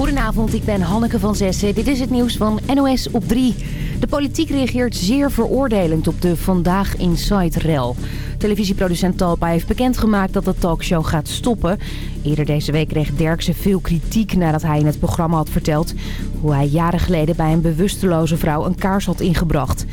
Goedenavond, ik ben Hanneke van Zessen. Dit is het nieuws van NOS op 3. De politiek reageert zeer veroordelend op de Vandaag Inside-rel. Televisieproducent Talpa heeft bekendgemaakt dat de talkshow gaat stoppen. Eerder deze week kreeg Derksen veel kritiek nadat hij in het programma had verteld... hoe hij jaren geleden bij een bewusteloze vrouw een kaars had ingebracht.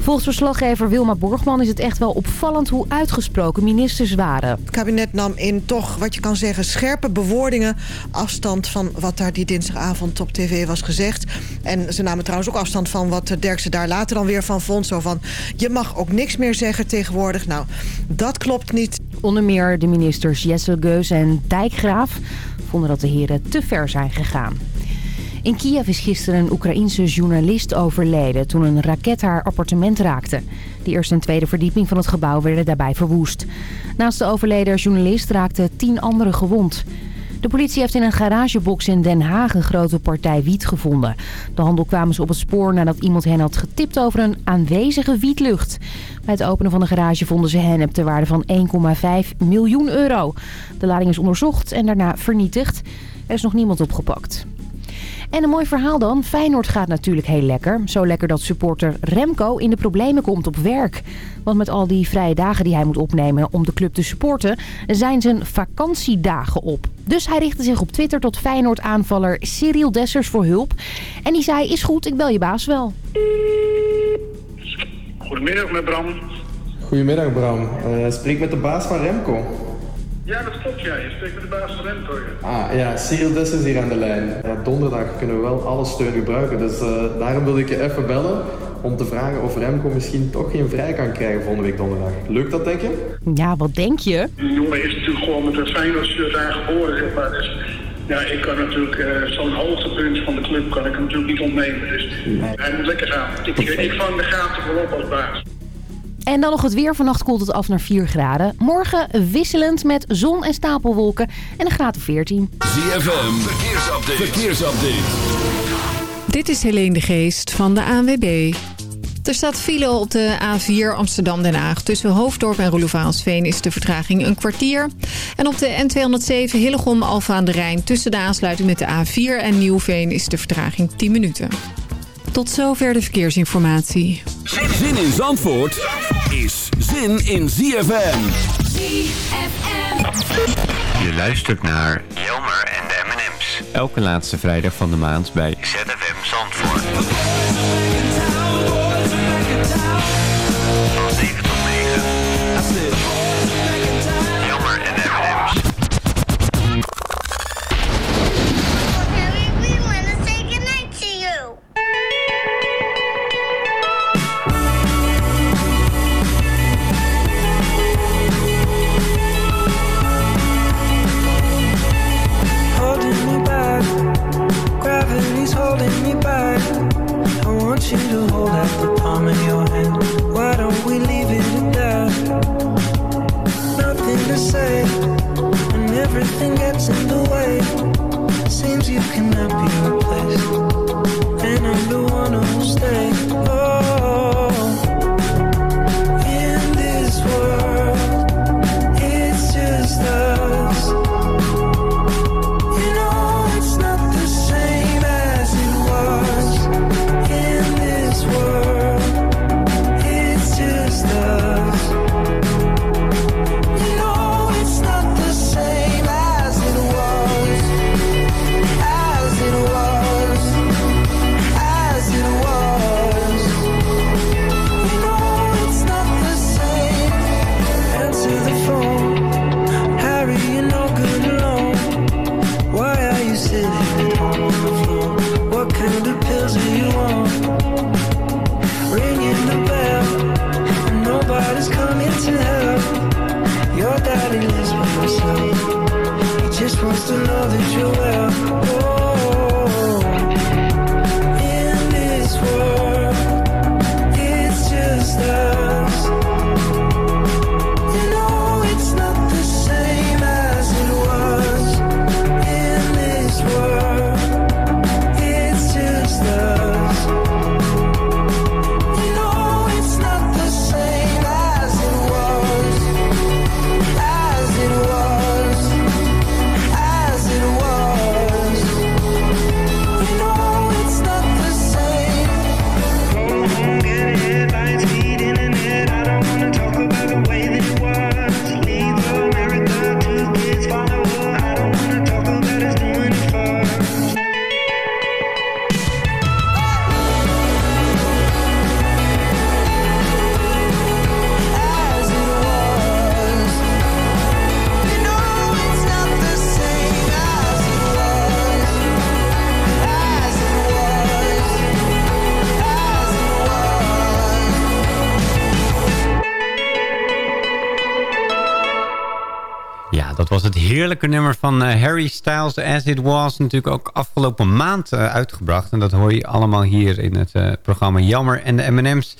Volgens verslaggever Wilma Borgman is het echt wel opvallend hoe uitgesproken ministers waren. Het kabinet nam in toch, wat je kan zeggen, scherpe bewoordingen afstand van wat daar die dinsdagavond op tv was gezegd. En ze namen trouwens ook afstand van wat Derksen daar later dan weer van vond. Zo van, je mag ook niks meer zeggen tegenwoordig. Nou, dat klopt niet. Onder meer de ministers Jessel Geus en Dijkgraaf vonden dat de heren te ver zijn gegaan. In Kiev is gisteren een Oekraïense journalist overleden toen een raket haar appartement raakte. De eerste en tweede verdieping van het gebouw werden daarbij verwoest. Naast de overleden journalist raakten tien anderen gewond. De politie heeft in een garagebox in Den Haag een grote partij wiet gevonden. De handel kwamen ze op het spoor nadat iemand hen had getipt over een aanwezige wietlucht. Bij het openen van de garage vonden ze hennep ter waarde van 1,5 miljoen euro. De lading is onderzocht en daarna vernietigd. Er is nog niemand opgepakt. En een mooi verhaal dan. Feyenoord gaat natuurlijk heel lekker. Zo lekker dat supporter Remco in de problemen komt op werk. Want met al die vrije dagen die hij moet opnemen om de club te supporten... zijn zijn vakantiedagen op. Dus hij richtte zich op Twitter tot Feyenoord-aanvaller Cyril Dessers voor hulp. En die zei, is goed, ik bel je baas wel. Goedemiddag met Bram. Goedemiddag Bram. Uh, spreek met de baas van Remco. Ja, dat klopt ja. Je spreekt met de baas van Remco. Ah ja, Cyril Dess is hier aan de lijn. Ja, donderdag kunnen we wel alle steun gebruiken. Dus uh, daarom wilde ik je even bellen om te vragen of Remco misschien toch geen vrij kan krijgen volgende week donderdag. Lukt dat denk je? Ja, wat denk je? Die jongen is natuurlijk gewoon met een Feyenoord daar geboren, zeg maar. Dus ja, ik kan natuurlijk uh, zo'n hoogtepunt van de club kan ik hem natuurlijk niet ontnemen. Dus nee. hij moet lekker gaan. Ik, ik vang de gaten voorop als baas. En dan nog het weer. Vannacht koelt het af naar 4 graden. Morgen wisselend met zon en stapelwolken en een graad of 14. ZFM, verkeersupdate. verkeersupdate. Dit is Helene de Geest van de ANWB. Er staat file op de A4 Amsterdam-Den Haag. Tussen Hoofddorp en Roelofaansveen is de vertraging een kwartier. En op de N207 Hillegom-Alfa aan de Rijn... tussen de aansluiting met de A4 en Nieuwveen is de vertraging 10 minuten. Tot zover de verkeersinformatie. Zin in Zandvoort is zin in ZFM. ZFM. Je luistert naar Jelmer en de M&M's. Elke laatste vrijdag van de maand bij ZFM Zandvoort. Oh. Heerlijke nummer van uh, Harry Styles, As It Was, natuurlijk ook afgelopen maand uh, uitgebracht. En dat hoor je allemaal hier in het uh, programma Jammer en de M&M's.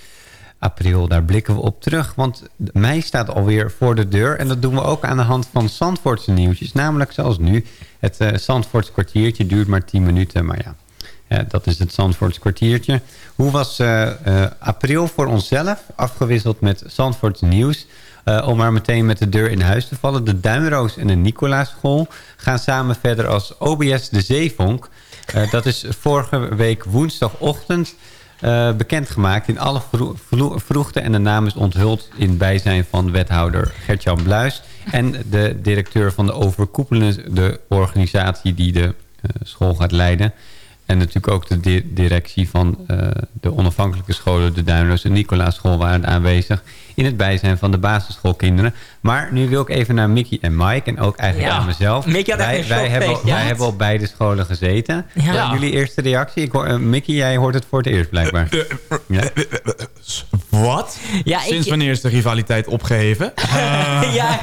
April, daar blikken we op terug, want mei staat alweer voor de deur. En dat doen we ook aan de hand van Zandvoortse nieuwtjes. Namelijk zoals nu, het Zandvoortse kwartiertje duurt maar 10 minuten, maar ja... Dat is het Zandvoortse kwartiertje. Hoe was april voor onszelf? Afgewisseld met Zandvoorts nieuws. Uh, om maar meteen met de deur in huis te vallen. De Duinroos en de Nicolaaschool gaan samen verder als OBS de Zeevonk. dat is vorige week woensdagochtend bekendgemaakt in alle vro vro vroegte. En de naam is onthuld in bijzijn van wethouder Gertjan Bluis. En de directeur van de overkoepelende organisatie die de school gaat leiden. En natuurlijk ook de di directie van de onafhankelijke scholen... de Duinloos en Nicolaas-school waren aanwezig... in het bijzijn van de basisschoolkinderen. Maar nu wil ik even naar Mickey en Mike... en ook eigenlijk ja. aan mezelf. Mickey had wij, wij, hebben, ja. wij hebben op beide scholen gezeten. Ja. Ja. Jullie eerste reactie? Ik hoor, uh, Mickey, jij hoort het voor het eerst blijkbaar. Ja. Wat? Ja, Sinds ik- wanneer is de rivaliteit opgeheven? ja,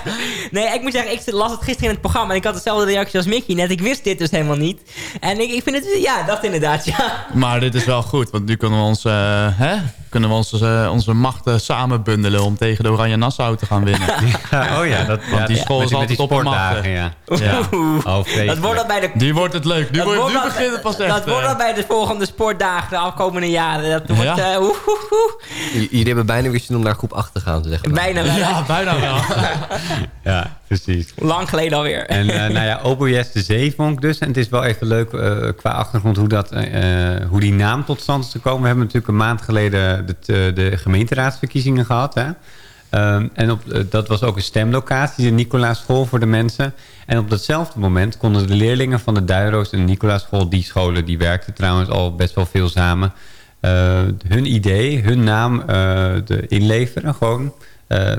nee, ik moet zeggen, ik las het gisteren in het programma en ik had dezelfde reactie als Mickey net. Ik wist dit dus helemaal niet. En ik, ik vind het, ja, dat inderdaad, ja. Maar dit is wel goed, want nu kunnen we, ons, uh, hè? Kunnen we onze, uh, onze machten samen bundelen... om tegen de Oranje Nassau te gaan winnen. Ja, oh ja, dat, Want ja, die school is altijd die op en sportdagen, ja. Oh, dat wordt dat bij de... Die wordt het leuk. Nu, dat wordt, wordt nu dat- begint het pas echt. Dat wordt eh. dat bij de volgende sportdagen de afkomende jaren. Dat wordt, Ja. eh, oeh, oeh, Jullie hebben bijna weer zin om naar groep 8 te gaan, zeg maar. Bijna, bijna. Ja, bijna wel. Ja, precies. Lang geleden alweer. En eh, nou ja, OBS de Zeevonk dus. En het is wel even leuk eh, qua achtergrond hoe, dat, eh, hoe die naam tot stand is gekomen. We hebben natuurlijk een maand geleden de, de, de gemeenteraadsverkiezingen gehad. Hè? Ehm, en op, dat was ook een stemlocatie, de Nicolaas School voor de mensen. En op datzelfde moment konden de leerlingen van de Duiroos en de Nicolaas School... die scholen die werkten trouwens al best wel veel samen... hun idee, hun naam de inleveren gewoon... Eh,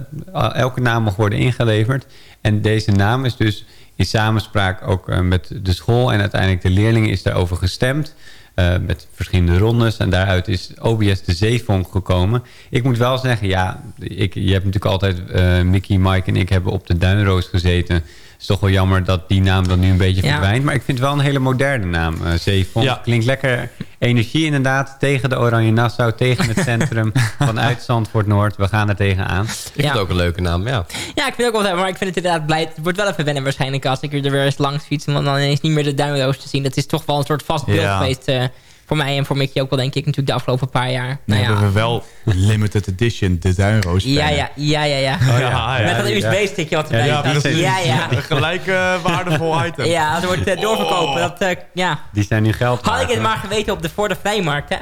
elke naam mag worden ingeleverd. En deze naam is dus in samenspraak ook eh, met de school... en uiteindelijk de leerlingen is daarover gestemd... eh, met verschillende rondes. En daaruit is OBS de Zeevonk gekomen. Ik moet wel zeggen, ja, ik, je hebt natuurlijk altijd... Mickey, Mike en ik hebben op de Duinroos gezeten. Het is toch wel jammer dat die naam dan nu een beetje Ja. verdwijnt. Maar ik vind het wel een hele moderne naam, eh Zeevonk. Ja. Klinkt lekker energie inderdaad. Tegen de Oranje Nassau, tegen het centrum. vanuit Zandvoort Noord. We gaan er tegenaan. Ik vind het ook een leuke naam, ja. Ja, ik vind het ook wel maar ik vind het inderdaad blij. Het wordt wel even wennen waarschijnlijk als ik er weer eens langs fiets. Want dan ineens niet meer de duimloos te zien. Dat is toch wel een soort vast beeld Ja. geweest. eh, voor mij en voor Mickey ook wel, denk ik. Natuurlijk de afgelopen paar jaar. Nou hebben ja. we wel limited edition, de Duinroos. Ja, ja, ja, ja, ja. Oh, ja, ja, Met dat. USB-stickje wat erbij Ja, staat. Ja, ja. Gelijk eh, waardevol item. Ja, het wordt eh, doorverkopen. Oh. Dat, eh, ja. Die zijn nu geld Had ik het maar geweten op de, voor de vrijmarkt, hè?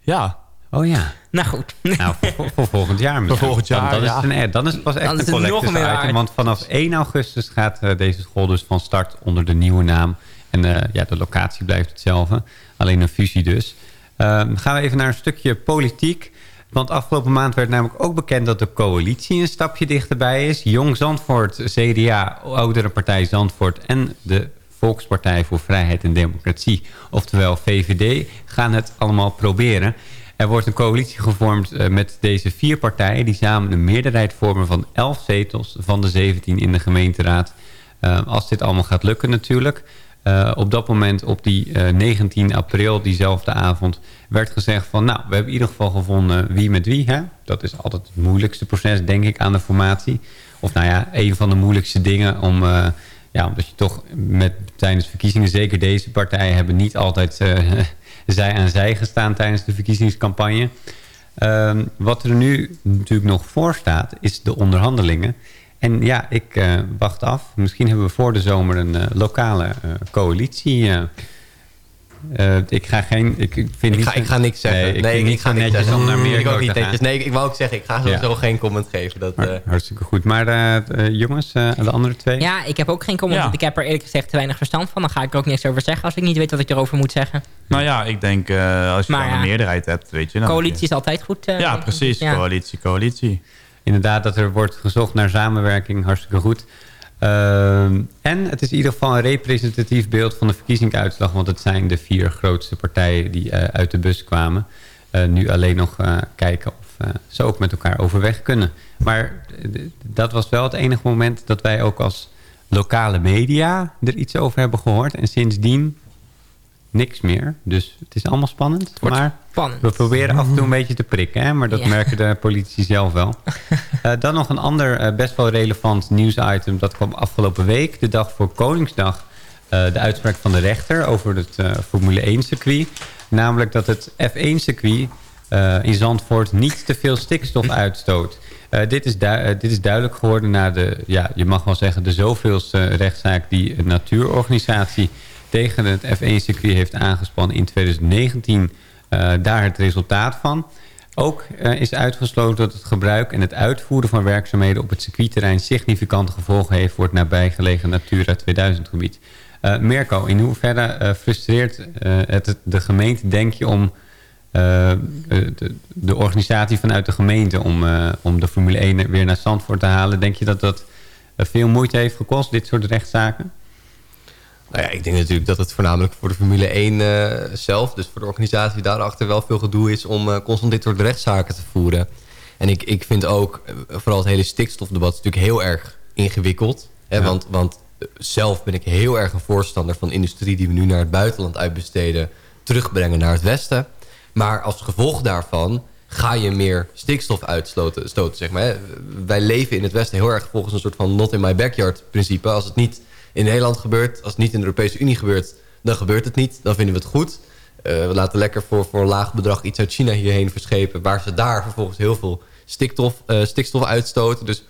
Ja. Oh ja. Nou goed. Nou, voor, volgend jaar misschien. Voor volgend jaar, dan, dan, ja. is het een, dan is het pas echt Dan een collectors meer item. waard. Want vanaf 1 augustus gaat deze school dus van start onder de nieuwe naam. En eh, ja, de locatie blijft hetzelfde. Alleen een fusie dus. Ehm, gaan we even naar een stukje politiek. Want afgelopen maand werd namelijk ook bekend dat de coalitie een stapje dichterbij is. Jong Zandvoort, CDA, Oudere Partij Zandvoort en de Volkspartij voor Vrijheid en Democratie, oftewel VVD, gaan het allemaal proberen. Er wordt een coalitie gevormd eh, met deze vier partijen... die samen een meerderheid vormen van 11 zetels van de 17 in de gemeenteraad. Eh, als dit allemaal gaat lukken natuurlijk. Eh, op dat moment, op die eh, 19 april, diezelfde avond... werd gezegd van, nou, we hebben in ieder geval gevonden wie met wie. Hè? Dat is altijd het moeilijkste proces, denk ik, aan de formatie. Of nou ja, een van de moeilijkste dingen om... eh, ja, omdat je toch met, tijdens verkiezingen, zeker deze partijen... hebben niet altijd eh, zij aan zij gestaan tijdens de verkiezingscampagne. Ehm, wat er nu natuurlijk nog voor staat, is de onderhandelingen. En ja, ik eh, wacht af. Misschien hebben we voor de zomer een eh, lokale eh, coalitie. eh. Eh, ik ga geen... Ik, vind Ik niet, ga, ik ga niks zeggen. Nee, ik nee, ik ga niks netjes zeggen. om naar meer ik ook niet netjes. Nee, ik, ik wou ook zeggen, ik ga sowieso Ja. geen comment geven. Dat, Maar eh, hartstikke goed. Maar jongens, eh, de andere twee? Ja, ik heb ook geen comment. Ja. Ik heb er eerlijk gezegd te weinig verstand van. Dan ga ik er ook niks over zeggen als ik niet weet wat ik erover moet zeggen. Nou ja, ik denk eh, als je Maar dan ja. een meerderheid hebt, weet je. Dan Coalitie is altijd goed. Ja, precies. Ja. Coalitie, coalitie. Inderdaad, dat er wordt gezocht naar samenwerking. Hartstikke goed. Ehm, en het is in ieder geval een representatief beeld van de verkiezingsuitslag. Want het zijn de vier grootste partijen die eh, uit de bus kwamen. Eh, nu alleen nog eh, kijken of ze ook met elkaar overweg kunnen. Maar dat was wel het enige moment dat wij ook als lokale media er iets over hebben gehoord. En sindsdien niks meer. Dus het is allemaal spannend. wordt maar spannend. we proberen af en toe een beetje te prikken. Hè? Maar dat Ja. merken de politici zelf wel. Eh, dan nog een ander eh, best wel relevant nieuwsitem. Dat kwam afgelopen week. De dag voor Koningsdag. eh, de uitspraak van de rechter over het Formule 1 circuit. Namelijk dat het F1 circuit in Zandvoort niet te veel stikstof uitstoot. Eh, dit, is dit is duidelijk geworden na de, ja, je mag wel zeggen, de zoveelste rechtszaak die een natuurorganisatie tegen het F1-circuit heeft aangespannen in 2019. Eh, daar het resultaat van. Ook eh, is uitgesloten dat het gebruik en het uitvoeren van werkzaamheden op het circuitterrein significante gevolgen heeft voor het nabijgelegen Natura 2000 gebied. Eh, Mirko, in hoeverre frustreert het de gemeente, denk je, om de, de organisatie vanuit de gemeente om, om de Formule 1 weer naar Zandvoort te halen? Denk je dat dat veel moeite heeft gekost, dit soort rechtszaken? Nou ja, ik denk natuurlijk dat het voornamelijk voor de Formule 1 eh, zelf... dus voor de organisatie daarachter wel veel gedoe is... om eh, constant dit soort rechtszaken te voeren. En ik, ik vind ook, eh, vooral het hele stikstofdebat... is natuurlijk heel erg ingewikkeld. Hè, Ja. Want, want zelf ben ik heel erg een voorstander van industrie... die we nu naar het buitenland uitbesteden... terugbrengen naar het westen. Maar als gevolg daarvan ga je meer stikstof uitstoten. Stoten, zeg maar. Wij leven in het Westen heel erg volgens een soort van not in my backyard principe. Als het niet in Nederland gebeurt, als het niet in de Europese Unie gebeurt... dan gebeurt het niet, dan vinden we het goed. Eh, we laten lekker voor, voor een laag bedrag iets uit China hierheen verschepen... waar ze daar vervolgens heel veel stikstof, eh, stikstof uitstoten. Dus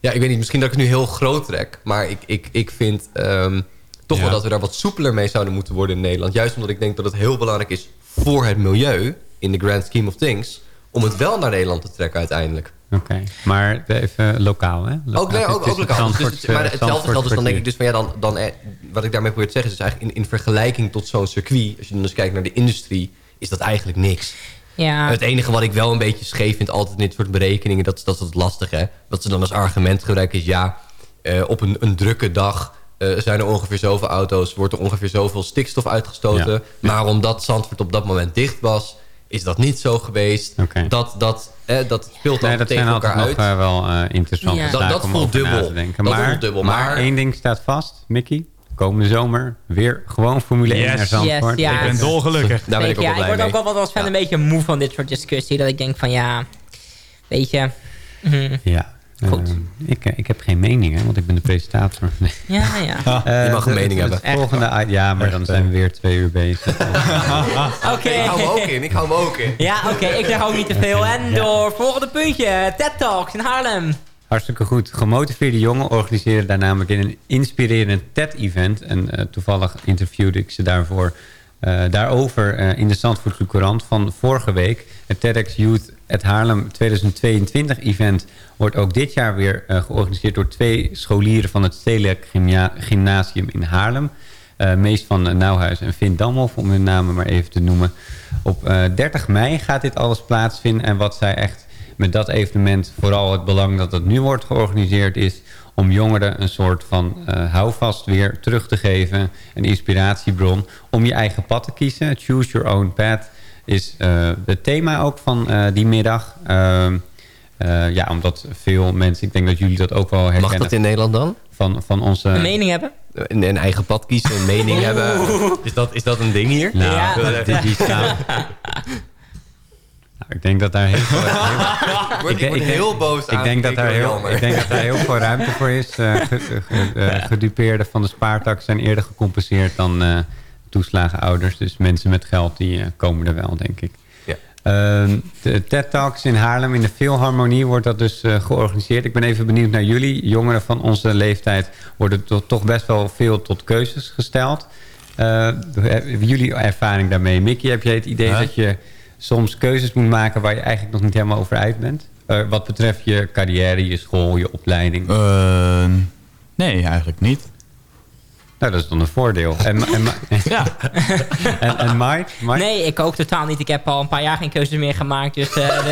ja, ik weet niet, misschien dat ik het nu heel groot trek... maar ik, ik, ik vind ehm, toch Ja. wel dat we daar wat soepeler mee zouden moeten worden in Nederland. Juist omdat ik denk dat het heel belangrijk is voor het milieu... in the grand scheme of things... om het wel naar Nederland te trekken uiteindelijk. Oké, maar even lokaal, hè? Ook, nee, ook, ook lokaal. Dus, dus- maar hetzelfde geldt dus dan denk ik dus van ja, dan, dan, eh, wat ik daarmee probeer te zeggen is eigenlijk in, in vergelijking tot zo'n circuit, als je dan dus kijkt naar de industrie, is dat eigenlijk niks. Ja. Het enige wat ik wel een beetje scheef vind altijd in dit soort berekeningen, dat, is- dat is het lastige. Hè? Wat ze dan als argument gebruiken is ja, eh, op een, een drukke dag eh, zijn er ongeveer zoveel auto's, wordt er ongeveer zoveel stikstof uitgestoten. Ja. Maar omdat Zandvoort op dat moment dicht was, is dat niet zo geweest. Dat, dat, eh, dat speelt dan Nee, dat tegen zijn elkaar altijd nog uit. eh, wel eh, interessante Ja. Dat- zaken dat om voelt dubbel. te denken. Dat maar, voelt dubbel, maar maar- één ding staat vast, Mickey. Komende zomer weer gewoon Formule 1 Yes. naar Zandvoort. Yes, ja. Ik ben dolgelukkig. Daar ben ik ook ja, wel blij word mee. ook wel wat als fan Ja. een beetje moe van dit soort discussie. Dat ik denk van ja, weet je. hm, Ja. Goed. Ik, eh, ik heb geen mening, hè, want ik ben de presentator. Ja, ja. Eh, Je mag een de- mening hebben. Volgende, ja, maar dan zijn we weer twee uur bezig. Oké. Ik hou me ook in, ik hou me ook in. Ja, oké, ik zeg ook niet te veel. En Ja. door volgende puntje, TED Talks in Haarlem. Hartstikke goed. Gemotiveerde jongen organiseren daar namelijk in een inspirerend TED-event. En eh, toevallig interviewde ik ze daarvoor, eh, daarover eh, in de Zandvoortse Courant van vorige week. Het TEDx Youth at Haarlem 2022-event wordt ook dit jaar weer eh, georganiseerd door twee scholieren van het Stedelijk Gymna- Gymnasium in Haarlem. Eh, Mees van Nauwhuis en Vin Damhoff, om hun namen maar even te noemen. Op eh, 30 mei gaat dit alles plaatsvinden. En wat zij echt met dat evenement vooral het belang dat het nu wordt georganiseerd is... om jongeren een soort van eh, houvast weer terug te geven. Een inspiratiebron om je eigen pad te kiezen. Choose your own path is eh, het thema ook van eh, die middag. Ehm, eh, ja, omdat veel mensen, ik denk dat jullie dat ook wel herkennen... Mag dat in Nederland dan? Van, van onze... Een mening hebben? Een, een eigen pad kiezen, een mening hebben. Is dat, is dat een ding hier? Nou, Ja. dat- die, die staan... Nou, ik denk dat daar heel veel... Ik word, ik word ik heel boos ik denk, dat daar heel, ik denk dat daar heel veel ruimte voor is. Eh, ge- ge- eh, gedupeerden van de spaartak zijn eerder gecompenseerd dan eh toeslagenouders. Dus mensen met geld die eh, komen er wel, denk ik. Ja. Ehm, de TED Talks in Haarlem in de Philharmonie wordt dat dus eh, georganiseerd. Ik ben even benieuwd naar jullie. Jongeren van onze leeftijd worden to- toch best wel veel tot keuzes gesteld. Eh, hebben jullie ervaring daarmee? Mickey, heb jij het idee Huh? dat je soms keuzes moet maken waar je eigenlijk nog niet helemaal over uit bent? Eh, wat betreft je carrière, je school, je opleiding. Eh, nee, eigenlijk niet. Nou, dat is dan een voordeel. En, en, Ja. en, en Mike? Mike? Nee, ik ook totaal niet. Ik heb al een paar jaar geen keuzes meer gemaakt. Dus eh,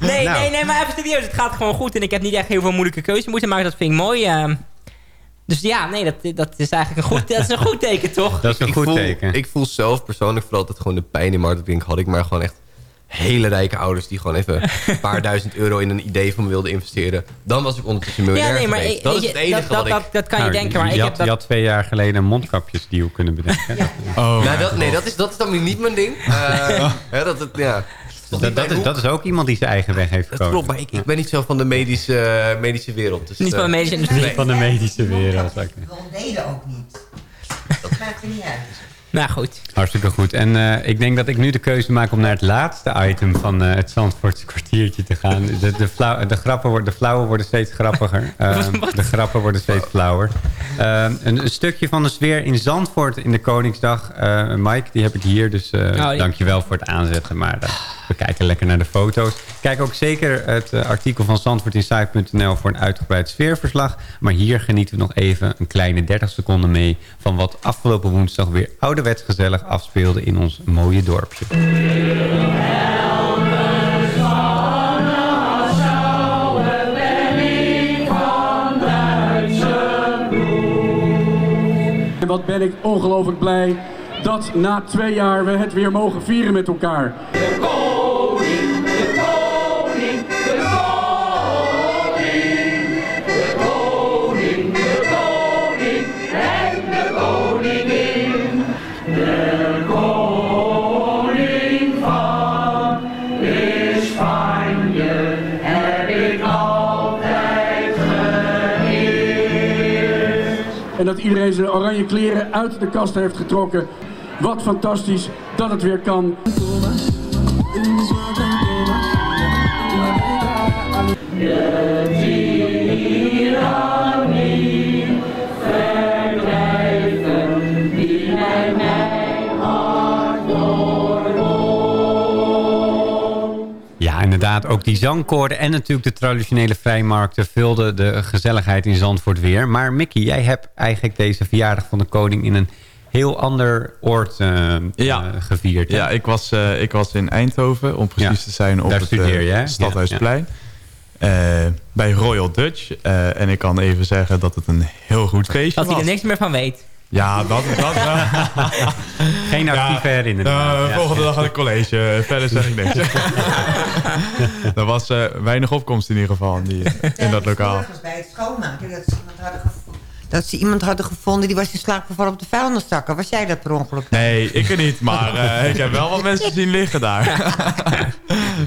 nee, Nou. nee, nee, maar even serieus. Het gaat gewoon goed. En ik heb niet echt heel veel moeilijke keuzes moeten maken. Dat vind ik mooi. Dus ja, nee, dat, dat is eigenlijk een goed, dat is een goed teken, toch? Dat is een ik goed voel, teken. Ik voel zelf persoonlijk vooral altijd gewoon de pijn in mijn hart. Ik denk, had ik maar gewoon echt hele rijke ouders... die gewoon even een paar duizend euro in een idee van me wilden investeren... dan was ik ondertussen miljonair Ja, nee, maar geweest. Dat is je, het enige dat- wat dat- ik... dat- dat kan je Nou, denken, maar ik je, had, dat- je had twee jaar geleden een mondkapjesdeal kunnen bedenken. Oh, Nou, dat, nee, dat is, dat is dan weer niet mijn ding. Eh, hè, dat, het, ja. Dat, dat, is, dat is ook iemand die zijn eigen weg heeft Dat gekozen. klopt, maar ik, ik ben niet zo van de medische, eh, medische wereld. Dus, Niet van de eh, medische industrie. nee. Van de medische wereld. We deden ook niet. Dat maakt er niet uit. Nou goed. Hartstikke goed. En eh, ik denk dat ik nu de keuze maak om naar het laatste item van eh, het Zandvoortse kwartiertje te gaan. De, de, flauw, de, grappen worden, de flauwen worden steeds grappiger. Ehm, de grappen worden steeds flauwer. Ehm, een, een stukje van de sfeer in Zandvoort in de Koningsdag. Eh, Mike, die heb ik hier. Dus Oh, ja. dankjewel voor het aanzetten. Maar we kijken lekker naar de foto's. Kijk ook zeker het artikel van zandvoortinsight.nl voor een uitgebreid sfeerverslag. Maar hier genieten we nog even een kleine 30 seconden mee... van wat afgelopen woensdag weer ouderwets gezellig afspeelde in ons mooie dorpje. En wat ben ik ongelooflijk blij dat na twee jaar we het weer mogen vieren met elkaar. En dat iedereen zijn oranje kleren uit de kast heeft getrokken. Wat fantastisch dat het weer kan. Inderdaad. Ook die zangkoorden en natuurlijk de traditionele vrijmarkten... vulden de gezelligheid in Zandvoort weer. Maar Mickey, jij hebt eigenlijk deze verjaardag van de koning... in een heel ander oord eh, Ja. eh, gevierd. hè? Ja, ik was, eh, ik was in Eindhoven, om precies Ja, te zijn, op daar het studeer je, eh, Stadhuisplein. Bij Royal Dutch. Eh, en ik kan even zeggen dat het een heel goed feestje Dat hij was. er niks meer van weet. Ja, dat... dat Geen actieve herinnering. Eh, Ja. volgende dag aan het college. Verder zeg ik niks. er was eh, weinig opkomst in ieder geval in, die, in dat lokaal. Bij het schoonmaken dat ze iemand hadden gevonden. Dat ze iemand hadden gevonden die was in slaap gevallen op de vuilniszakken. Was jij dat per ongeluk? Nee, ik er niet. Maar eh, ik heb wel wat mensen zien liggen daar.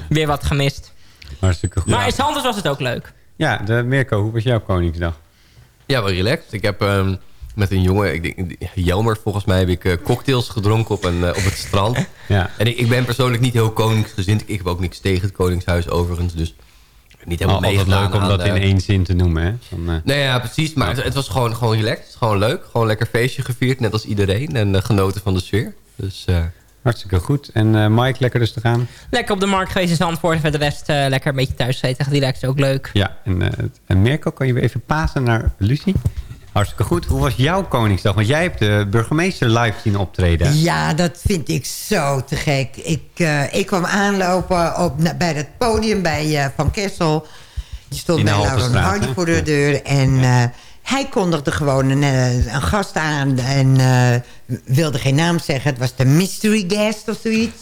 Weer wat gemist. Hartstikke goed. Maar in Sanders was het ook leuk. Ja, de, Mirko, hoe was jouw Koningsdag? Ja, wel relaxed. Ik heb ehm, met een jongen, ik denk, Jelmer volgens mij, heb ik eh, cocktails gedronken op, een, eh, op het strand. Ja. En ik, ik ben persoonlijk niet heel koningsgezind. Ik heb ook niks tegen het Koningshuis overigens. Dus niet helemaal Al- altijd meegedaan leuk om dat in eh, één zin te noemen, hè? Van, eh, Nee, ja, precies. Maar het, het was gewoon, gewoon relaxed. Gewoon leuk. Gewoon lekker feestje gevierd, net als iedereen. En genoten van de sfeer. Dus eh, hartstikke goed. En eh, Mike, lekker rustig aan? Lekker op de markt geweest in Zandvoort. En verder de rest eh, lekker een beetje thuis gezeten. Relaxed, ook leuk. Ja, en, eh, en Mirko, kan je weer even pasen naar Lucie? Hartstikke goed. Hoe was jouw Koningsdag? Want jij hebt de burgemeester live zien optreden. Ja, dat vind ik zo te gek. Ik, eh, ik kwam aanlopen op, na- bij het podium bij eh, Van Kessel. Die stond In bij Lauren Haltestraat, Hardy voor de deur. En eh, hij kondigde gewoon een, een gast aan. En wilde geen naam zeggen. Het was de mystery guest of zoiets.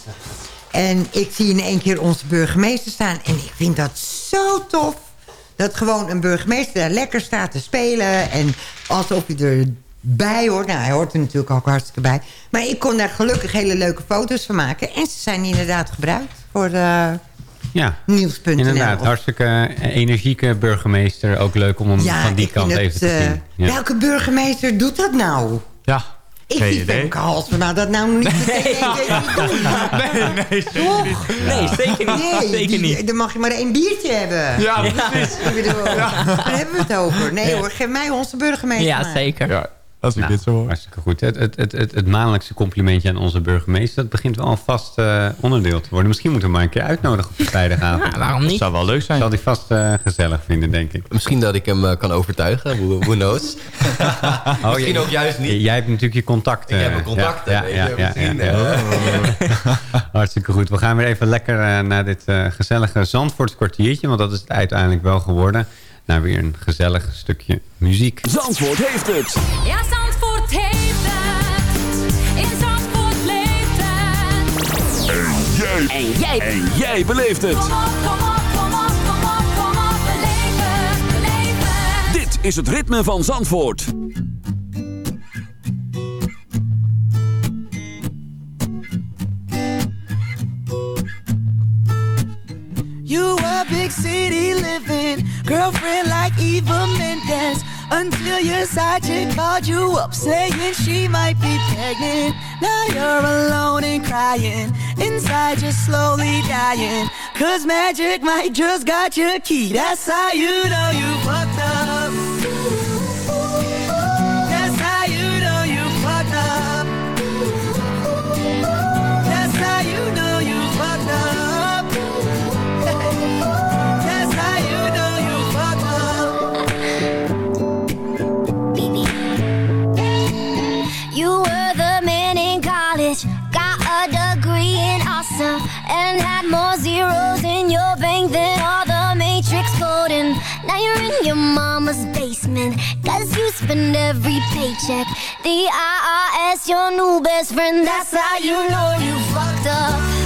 En ik zie in één keer onze burgemeester staan. En ik vind dat zo tof. Dat gewoon een burgemeester daar lekker staat te spelen. En alsof hij erbij hoort. Nou, hij hoort er natuurlijk ook hartstikke bij. Maar ik kon daar gelukkig hele leuke foto's van maken. En ze zijn inderdaad gebruikt voor eh Ja, nieuws.nl. inderdaad. Hartstikke energieke burgemeester. Ook leuk om hem Ja, van die kant het, even te eh, zien. Ja. Welke burgemeester doet dat nou? Ja, Ik idee. Femke Halsema dat nou niet doen. Nee, nee, zeker niet. Nee, zeker niet. Nee, zeker niet. dan mag je maar één biertje hebben. Ja, precies. Ik bedoel, daar hebben we het over. Nee hoor, geef mij onze burgemeester Ja, maar. zeker. Als ik Nou, dit zo hoor. Hartstikke goed. Het, het, het, het, het maandelijkse complimentje aan onze burgemeester... dat begint wel een vast eh, onderdeel te worden. Misschien moeten we hem maar een keer uitnodigen op de vrijdagavond. Ja, waarom Dat niet? zou wel leuk zijn. Zal hij vast eh, gezellig vinden, denk ik. misschien dat ik hem eh, kan overtuigen. Who, who knows? misschien je- ook juist niet. Jij hebt natuurlijk je contacten. Ik heb mijn contacten, Ja, weet ja, je, ja, misschien, ja, ja. Hartstikke goed. We gaan weer even lekker naar dit eh, gezellige Zandvoorts kwartiertje. Want dat is het uiteindelijk wel geworden. Naar weer een gezellig stukje muziek. Zandvoort heeft het. Ja, Zandvoort heeft het. In Zandvoort leeft het. jij. En jij. En jij beleeft het. Kom op, kom op, kom op, kom op, kom op. Beleef het, beleef het. Dit is het ritme van Zandvoort. You were big city living, girlfriend like Eva Mendes. Until your side chick called you up saying she might be pregnant. Now you're alone and crying, inside you're slowly dying. Cause magic might just got your key, that's how you know you your mama's basement, cause you spend every paycheck. The IRS, your new best friend, that's how you know you fucked up.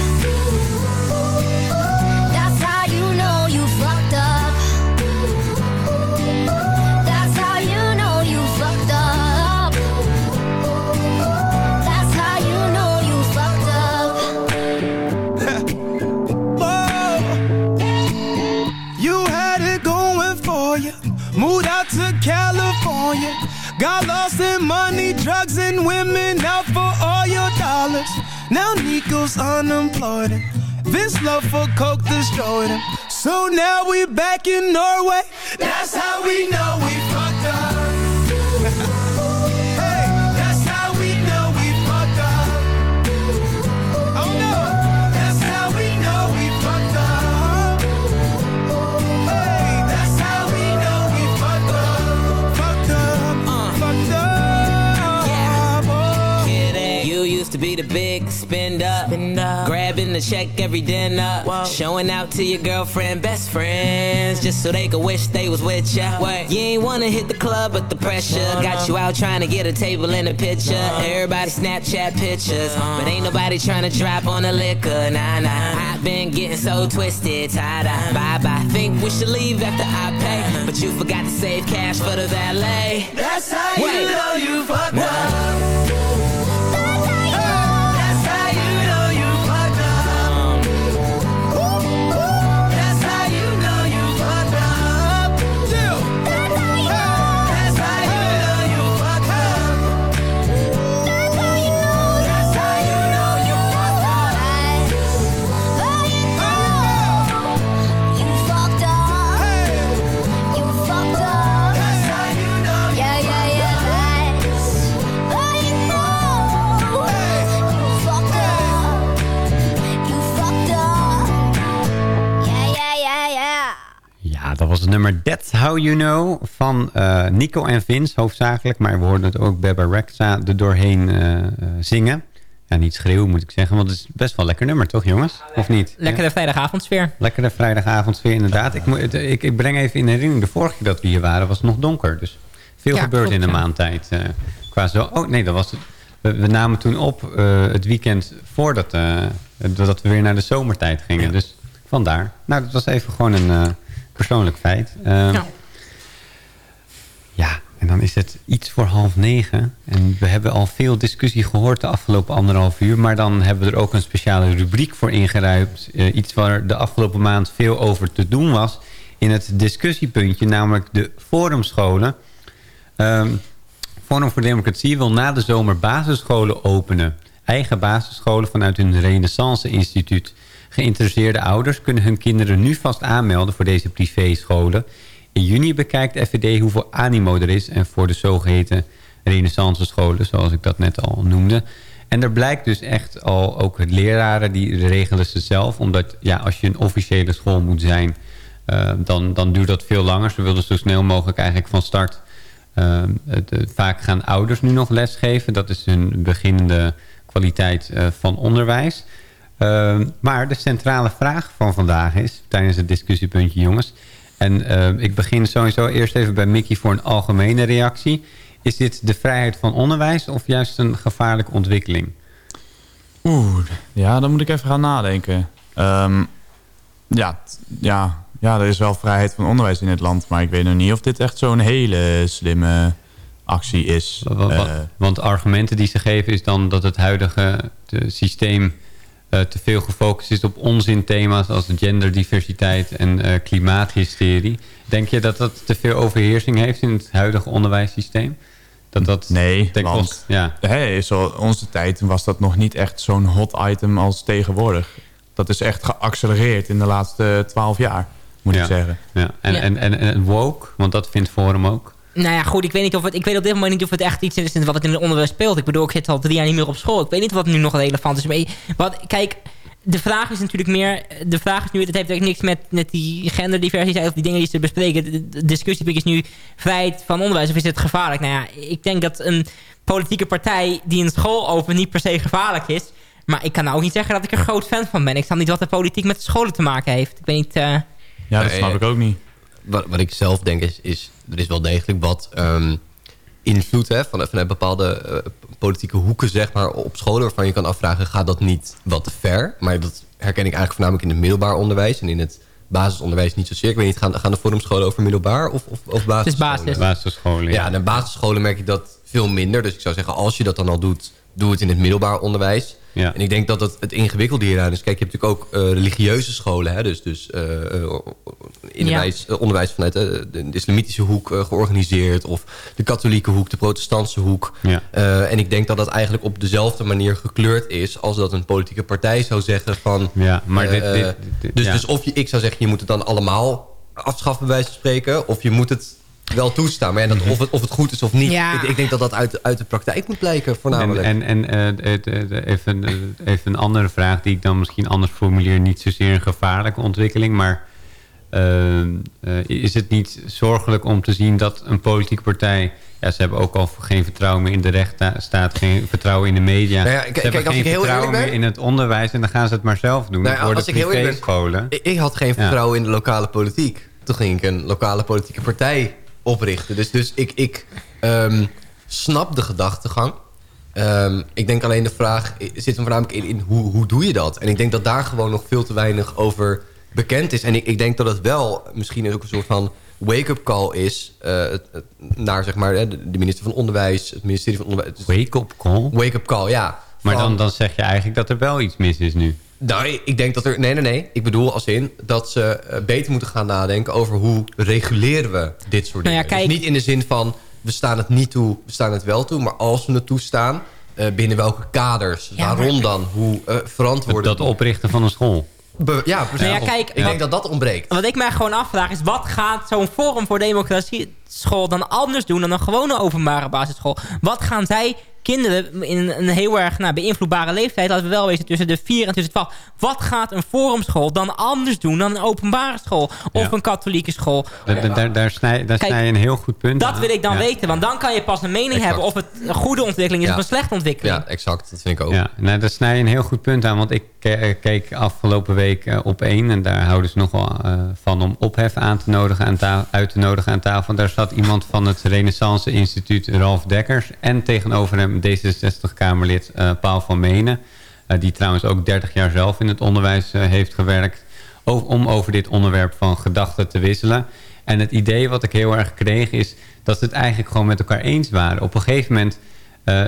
Got lost in money, drugs, and women out for all your dollars. Now Nico's unemployed. and This love for Coke destroyed him. So now we back in Norway. That's how we know we check every dinner, showing out to your girlfriend, best friends, just so they could wish they was with ya. You ain't wanna hit the club, but the pressure got you out trying to get a table in a picture. Everybody Snapchat pictures, but ain't nobody trying to drop on the liquor. Nah, nah. I've been getting so twisted, tied up. Bye bye. Think we should leave after I pay, but you forgot to save cash for the valet. That's how you Wait. know you fucked up. Was het nummer That's How You Know van eh, Nico en Vince hoofdzakelijk. Maar we hoorden het ook Beba Rexha er doorheen eh, eh, zingen. Ja, niet schreeuwen moet ik zeggen, want het is best wel een lekker nummer, toch jongens? Of niet? Lekkere vrijdagavondsfeer. Lekkere vrijdagavondsfeer, inderdaad. Ik, ik, ik breng even in herinnering, de vorige keer dat we hier waren was het nog donker. Dus veel Ja, gebeurd in een ja. maand tijd. qua zo, oh nee, dat was het. We, we namen toen op het weekend voordat dat we weer naar de zomertijd gingen. Dus vandaar. Nou, dat was even gewoon een persoonlijk feit. Ehm, Ja. ja, en dan is het iets voor half negen. En we hebben al veel discussie gehoord de afgelopen anderhalf uur. Maar dan hebben we er ook een speciale rubriek voor ingeruimd. Eh, iets waar de afgelopen maand veel over te doen was. In het discussiepuntje, namelijk de forumscholen. Ehm, Forum voor Democratie wil na de zomer basisscholen openen. Eigen basisscholen vanuit hun Renaissance Instituut. Geïnteresseerde ouders kunnen hun kinderen nu vast aanmelden voor deze privéscholen. In juni bekijkt FVD hoeveel animo er is... en voor de zogeheten renaissance scholen, zoals ik dat net al noemde. En er blijkt dus echt al ook leraren die regelen ze zelf. Omdat ja, als je een officiële school moet zijn... eh, dan, dan duurt dat veel langer. Ze willen zo snel mogelijk eigenlijk van start... eh, het- vaak gaan ouders nu nog lesgeven. Dat is hun beginnende kwaliteit eh, van onderwijs. Eh, maar de centrale vraag van vandaag is... tijdens het discussiepuntje jongens... En eh, ik begin sowieso eerst even bij Mickey voor een algemene reactie. Is dit de vrijheid van onderwijs of juist een gevaarlijke ontwikkeling? Oeh, ja, dan moet ik even gaan nadenken. Ehm, ja, ja, ja, er is wel vrijheid van onderwijs in het land. Maar ik weet nog niet of dit echt zo'n hele slimme actie is. Wa- wa- Eh, Want argumenten die ze geven is dan dat het huidige systeem te veel gefocust is op onzinthema's als genderdiversiteit en eh, klimaathysterie. Denk je dat dat te veel overheersing heeft in het huidige onderwijssysteem? Dat dat nee, want ja. hè, zo onze tijd was dat nog niet echt zo'n hot item als tegenwoordig. Dat is echt geaccelereerd in de laatste twaalf jaar, moet ja. ik zeggen. Ja. En, Ja. En, en, en woke, want dat vindt Forum ook. Nou ja, goed, ik weet, niet of het, ik weet op dit moment niet of het echt iets is wat het in het onderwijs speelt. Ik bedoel, ik zit al drie jaar niet meer op school. Ik weet niet wat nu nog relevant is. Maar wat, kijk, de vraag is natuurlijk meer... De vraag is nu, het heeft eigenlijk niks met, met die genderdiversiteit... of die dingen die ze bespreken. De, de discussie is nu vrijheid van onderwijs of is het gevaarlijk? Nou ja, ik denk dat een politieke partij die een school opent... niet per se gevaarlijk is. Maar ik kan nou ook niet zeggen dat ik er groot fan van ben. Ik snap niet wat de politiek met de scholen te maken heeft. Ik weet niet... eh, Ja, dat snap ik ook niet. Wat, wat ik zelf denk is, is er is wel degelijk wat ehm, invloed hè, van, vanuit bepaalde eh, politieke hoeken zeg maar, op scholen... waarvan je kan afvragen, gaat dat niet wat te ver? Maar dat herken ik eigenlijk voornamelijk in het middelbaar onderwijs... en in het basisonderwijs niet zozeer. Ik weet niet, gaan, gaan de forumscholen over middelbaar of, of, of basisscholen? basis. Basisscholen, Ja, en in basisscholen merk ik dat veel minder. Dus ik zou zeggen, als je dat dan al doet, doe het in het middelbaar onderwijs. Ja. En ik denk dat het, het ingewikkelde hieraan is... Kijk, je hebt natuurlijk ook eh, religieuze scholen. Hè? Dus, dus eh, eh, onderwijs, eh, onderwijs vanuit de, islamitische hoek georganiseerd... of de katholieke hoek, de protestantse hoek. Ja. Eh, en ik denk dat dat eigenlijk op dezelfde manier gekleurd is... als dat een politieke partij zou zeggen van... Ja, maar dit- dit- dit- dus, ja. dus of je, ik zou zeggen, je moet het dan allemaal afschaffen bij wijze van spreken... of je moet het wel toestaan. Maar ja, dat, of, het, of het goed is of niet... Ja. Ik, ik denk dat dat uit, uit de praktijk moet blijken voornamelijk. En, en, en eh, het- het- even, eh, even een andere vraag die ik dan misschien anders formuleer. Niet zozeer een gevaarlijke ontwikkeling, maar eh, eh, is het niet zorgelijk om te zien dat een politieke partij... Ja, ze hebben ook al geen vertrouwen meer in de rechtsstaat, geen vertrouwen in de media. Nou ja, ze kijk, hebben als geen ik heel vertrouwen eerlijk meer ben- in het onderwijs en dan gaan ze het maar zelf doen. Nou ja, als ik heel eerlijk ben. Ik, ik had geen vertrouwen in de lokale politiek. Toen ging ik een lokale politieke partij oprichten. Dus, dus ik, ik ehm, snap de gedachtegang. Ehm, ik denk alleen de vraag zit hem voornamelijk in, in hoe, hoe doe je dat? En ik denk dat daar gewoon nog veel te weinig over bekend is. En ik, ik denk dat het wel misschien ook een soort van wake-up call is... eh, het- het- naar zeg maar, de minister van Onderwijs, het ministerie van Onderwijs. Wake-up call? Wake-up call, ja. Maar dan, dan zeg je eigenlijk dat er wel iets mis is nu. Nou, ik denk dat er... Nee, nee, nee. Ik bedoel als in dat ze eh, beter moeten gaan nadenken... over hoe reguleren we dit soort Nou ja, dingen. kijk- Dus niet in de zin van... we staan het niet toe, we staan het wel toe. Maar als we het toestaan, eh, binnen welke kaders? Ja, waarom maar- dan? Hoe eh verantwoord... Dat oprichten van een school. Be- ja, precies. Nou ja, kijk, ik denk dat dat ontbreekt. Wat ik mij gewoon afvraag is... wat gaat zo'n Forum voor Democratie school dan anders doen... dan een gewone openbare basisschool? Wat gaan zij kinderen in een heel erg nou, beïnvloedbare leeftijd... laten we wel wezen, tussen de 4 en tussen 12... wat gaat een forumschool dan anders doen dan een openbare school? Of Ja. een katholieke school? Daar, daar, daar, daar snij, daar Kijk, snij je een heel goed punt Dat aan. wil ik dan Ja. weten, want dan kan je pas een mening Exact. hebben... of het een goede ontwikkeling is Ja. of een slechte ontwikkeling. Ja, exact. Dat vind ik ook. Ja, nou, daar snij je een heel goed punt aan. Want ik keek afgelopen week eh, op één. En daar houden ze nogal eh van om ophef aan te nodigen aan uit te nodigen aan tafel. Daar zat iemand van het Renaissance Instituut, Ralf Dekkers. En tegenover hem D66-Kamerlid eh, Paul van Menen. eh, die trouwens ook 30 jaar zelf in het onderwijs eh, heeft gewerkt. om over dit onderwerp van gedachten te wisselen. En het idee wat ik heel erg kreeg is dat ze het eigenlijk gewoon met elkaar eens waren. Op een gegeven moment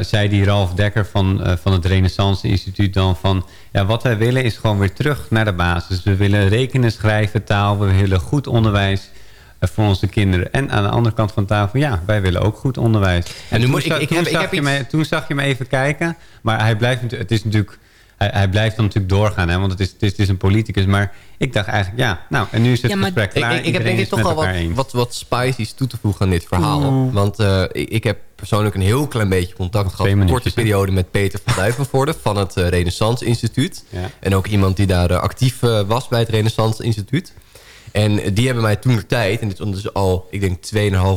zei die Ralf Dekker van, van het Renaissance Instituut dan van... Ja, wat wij willen is gewoon weer terug naar de basis. We willen rekenen, schrijven, taal. We willen goed onderwijs voor onze kinderen. En aan de andere kant van de tafel, ja, wij willen ook goed onderwijs. En, nu toen, moet ik- za- ik toen heb- ik zag heb je iets- me, toen zag je me even kijken. Maar hij blijft natuurlijk... Het is natuurlijk hij, hij blijft dan natuurlijk doorgaan, hè, want het is, het, is, het is een politicus. Maar ik dacht eigenlijk, ja, nou, en nu is het Ja, maar- gesprek klaar. ik, ik heb denk ik toch wel wat, wat, wat spicy's toe te voegen aan dit verhaal. Want eh, ik, heb persoonlijk een heel klein beetje contact gehad... een korte periode met Peter van Duivenvoorde... van het eh, Renaissance Instituut. Ja. En ook iemand die daar eh, actief was bij het Renaissance Instituut. En die hebben mij toen de tijd, en dit is dus al, ik denk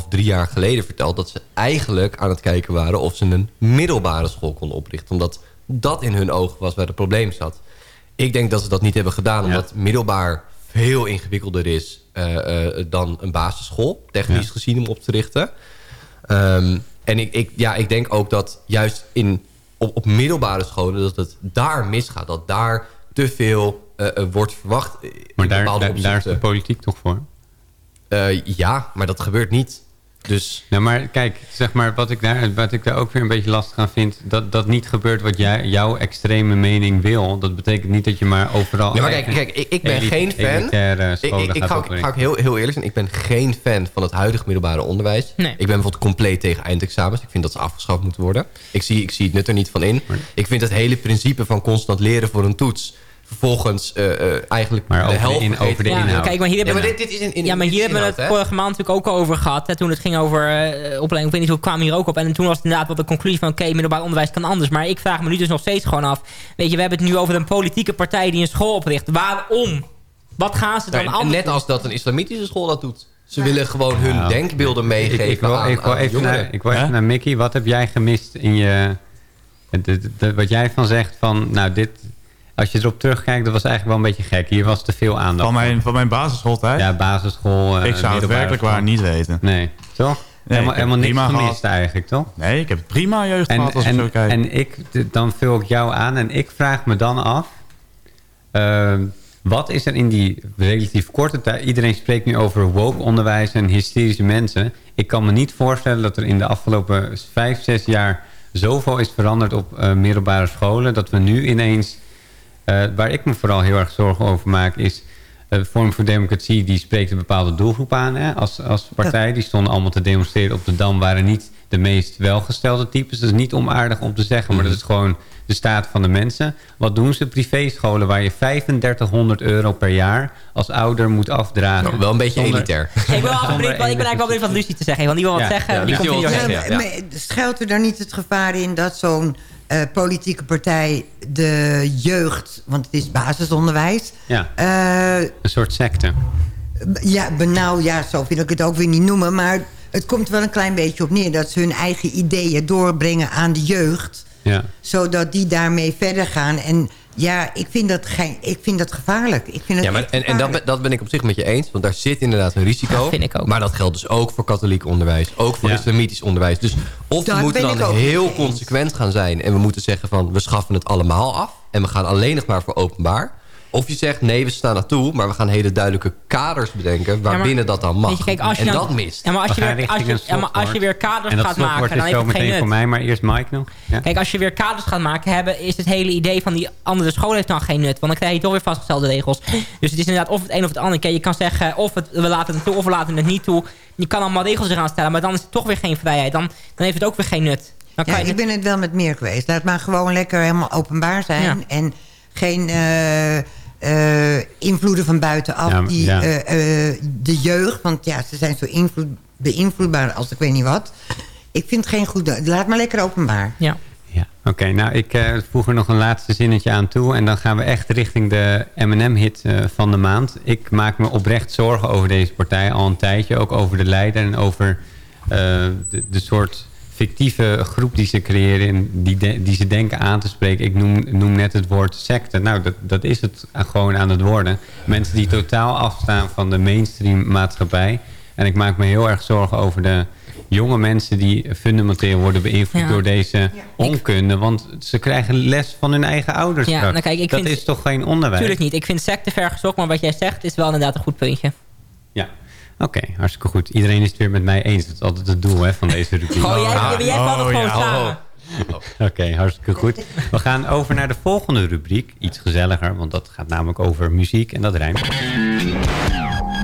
2,5, 3 jaar geleden verteld... dat ze eigenlijk aan het kijken waren of ze een middelbare school konden oprichten. Omdat dat in hun ogen was waar het probleem zat. Ik denk dat ze dat niet hebben gedaan, omdat middelbaar veel ingewikkelder is eh, eh, dan een basisschool, technisch Ja. gezien, om op te richten. Ehm, en ik, ik, ja, ik denk ook dat juist in op, op middelbare scholen... dat het daar misgaat. Dat daar te veel wordt verwacht. in Maar daar, daar, daar is de politiek toch voor? Eh, ja, maar dat gebeurt niet. Dus... Nou, maar kijk, zeg maar, wat ik, daar, wat ik daar ook weer een beetje lastig aan vind... dat, dat niet gebeurt wat jij, jouw extreme mening wil. Dat betekent niet dat je maar overal... Ja, maar kijk, kijk ik, ik ben geen fan. Ik, ik, ik ga ook, ga ook heel, heel eerlijk zijn. Ik ben geen fan van het huidige middelbare onderwijs. Nee. Ik ben bijvoorbeeld compleet tegen eindexamens. Ik vind dat ze afgeschaft moeten worden. Ik zie, ik zie het nut er niet van in. Ik vind het hele principe van constant leren voor een toets... vervolgens eh, eh, eigenlijk Maar de helft in- over de Ja, inhoud. Kijk, maar hier hebben Ja, we maar dit, dit is in, in ja, maar hier hebben we het vorige maand natuurlijk ook over gehad. Hè, toen het ging over eh, opleiding. Ik weet niet hoe kwamen we hier ook op. En toen was het inderdaad wel de conclusie van... oké, middelbaar onderwijs kan anders. Maar ik vraag me nu dus nog steeds gewoon af. Weet je, we hebben het nu over een politieke partij die een school opricht. Waarom? Wat gaan ze dan Nee, anders net doen? als dat een islamitische school dat doet. Ze willen gewoon hun Nou, denkbeelden meegeven ik, ik wil, aan, ik wil aan even, jongeren. naar, ik wil even naar Mickey. Wat heb jij gemist in je... de- de- de- wat jij van zegt van... Nou, dit... Als je erop terugkijkt, dat was eigenlijk wel een beetje gek. Hier was te veel aandacht. Van mijn, van mijn basisschooltijd? Ja, basisschool. eh, ik zou het werkelijk waar niet weten. Nee, toch? Nee, helemaal helemaal niks prima gemist gehad. eigenlijk, toch? Nee, ik heb prima jeugd En, gehad als ik zo en, kijk. en ik, dan vul ik jou aan en ik vraag me dan af... ehm, wat is er in die relatief korte tijd... Iedereen spreekt nu over woke onderwijs en hysterische mensen. Ik kan me niet voorstellen dat er in de afgelopen vijf, zes jaar... zoveel is veranderd op eh, middelbare scholen... dat we nu ineens... eh, waar ik me vooral heel erg zorgen over maak... is eh, Vorm voor Democratie die spreekt een bepaalde doelgroep aan hè, als, als partij. Die stonden allemaal te demonstreren op de Dam... waren niet de meest welgestelde types. Dat is niet onaardig om te zeggen, maar dat is gewoon de staat van de mensen. Wat doen ze? Privéscholen waar je 3500 euro per jaar als ouder moet afdragen. Nou, wel een beetje Zonder- elitair. Ik, wil wel benieuwd- ik ben eigenlijk wel benieuwd wat Lucie te zeggen. Want die wil wat Ja, zeggen. ja, die komt hier ja. Maar schuilt er dan niet het gevaar in dat zo'n eh, politieke partij de jeugd... want het is basisonderwijs... Ja, eh, een soort secte. ja, nou ja, zo wil ik het ook weer niet noemen... maar het komt wel een klein beetje op neer... dat ze hun eigen ideeën doorbrengen aan de jeugd... Ja. zodat die daarmee verder gaan. En ja, ik vind dat, geen, ik vind dat gevaarlijk. Ik vind het Ja, maar, en, en dat, dat ben ik op zich met je eens. Want daar zit inderdaad een risico. Ja, vind ik ook. Maar dat geldt dus ook voor katholiek onderwijs. Ook voor Ja. islamitisch onderwijs. Dus of we moeten dan heel consequent gaan zijn. En we moeten zeggen van we schaffen het allemaal af. En we gaan alleen nog maar voor openbaar. Of je zegt nee, we staan naartoe. Maar we gaan hele duidelijke kaders bedenken. Waarbinnen dat dan mag. Weet je, kijk, als je en dan- dat mist. Ja, maar als je, We weer, als, je, ja, maar als je weer kaders gaat maken, dan is zo meteen voor mij, maar eerst Mike nog. Ja? Kijk, als je weer kaders gaat maken hebben... is het hele idee van die andere school heeft dan geen nut. Want dan krijg je toch weer vastgestelde regels. Dus het is inderdaad of het een of het ander. Kijk, je kan zeggen of het, we laten het toe of we laten het niet toe. Je kan allemaal regels eraan stellen. Maar dan is het toch weer geen vrijheid. Dan, dan heeft het ook weer geen nut. Dan kan Ja, je ik ben het wel met meer geweest. Laat maar gewoon lekker helemaal openbaar zijn. Ja. En geen eh, eh, invloeden van buitenaf Ja, die ja. eh, eh, de jeugd... want ja, ze zijn zo invloed, beïnvloedbaar als ik weet niet wat. Ik vind het geen goed... Laat maar lekker openbaar. Ja. Ja, oké. nou, ik eh, voeg er nog een laatste zinnetje aan toe. En dan gaan we echt richting de M&M-hit eh, van de maand. Ik maak me oprecht zorgen over deze partij al een tijdje. Ook over de leider en over eh, de, de soort fictieve groep die ze creëren... en die, de- die ze denken aan te spreken. Ik noem, noem net het woord secte. Nou, dat, dat is het gewoon aan het worden. Mensen die totaal afstaan van de mainstream maatschappij. En ik maak me heel erg zorgen over de jonge mensen... die fundamenteel worden beïnvloed Ja. door deze onkunde. Want ze krijgen les van hun eigen ouders Ja, nou kijk, ik dat vind- is toch geen onderwijs? Tuurlijk niet. Ik vind secte ver gezocht. Maar wat jij zegt is wel inderdaad een goed puntje. Ja. Oké, hartstikke goed. Iedereen is het weer met mij eens. Dat is altijd het doel hè, van deze rubriek. Oh, jij, jij valt het Oh, gewoon ja. samen. Oké, hartstikke goed. We gaan over naar de volgende rubriek. Iets gezelliger, want dat gaat namelijk over muziek en dat rijmt.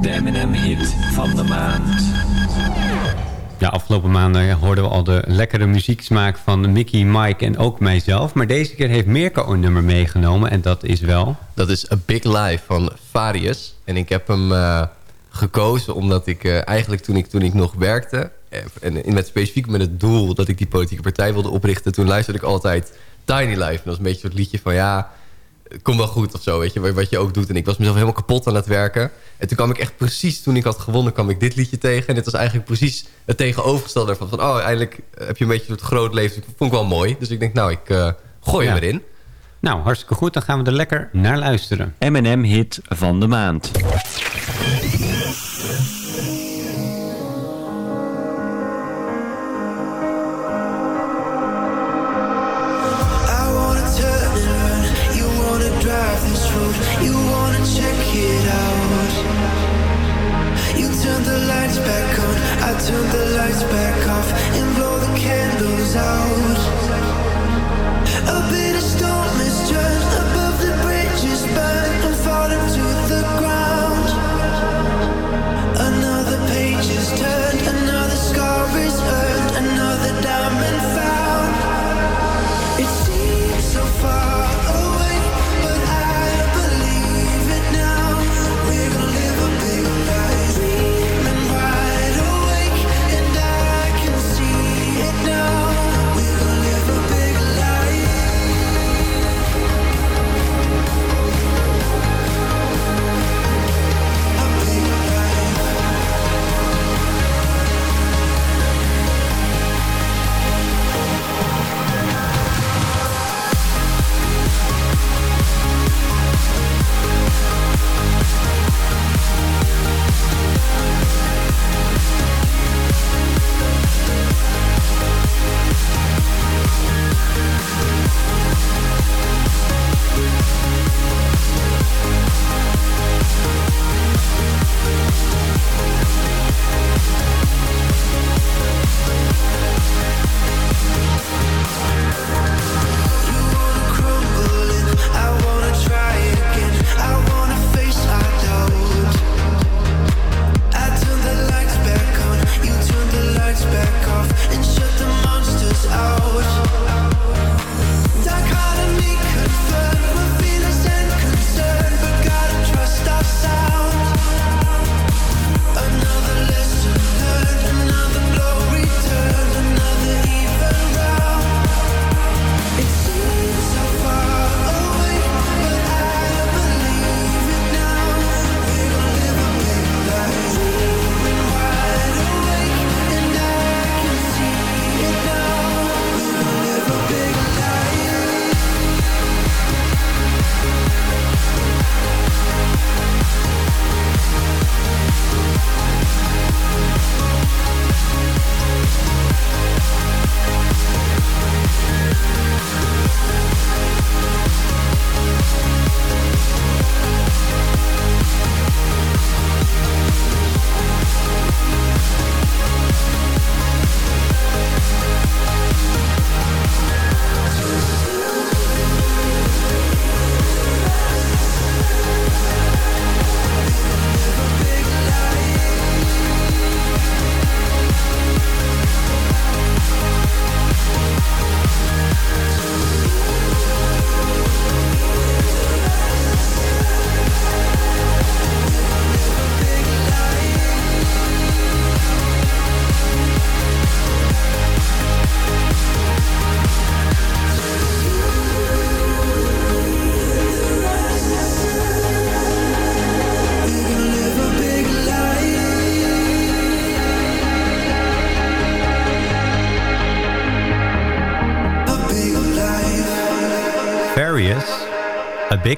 De M&M-hit van de maand. Ja, afgelopen maanden hoorden we al de lekkere muzieksmaak van Mickey, Mike en ook mijzelf. Maar deze keer heeft Mirko een nummer meegenomen en dat is wel... Dat is A Big Life van Farius. En ik heb hem eh, gekozen omdat ik eh, eigenlijk toen ik, toen ik nog werkte... eh, en met specifiek met het doel dat ik die politieke partij wilde oprichten... toen luisterde ik altijd Tiny Life. En dat was een beetje een soort liedje van ja... het Komt wel goed of zo, weet je, wat- je ook doet. En ik was mezelf helemaal kapot aan het werken. En toen kwam ik echt precies, toen ik had gewonnen, kwam ik dit liedje tegen. En dit was eigenlijk precies het tegenovergestelde ervan. Van, oh, eindelijk heb je een beetje soort groot leven. Dat vond ik wel mooi. Dus ik denk, nou, ik eh, gooi hem erin. Nou, hartstikke goed. Dan gaan we er lekker naar luisteren. M&M-hit van de maand. Just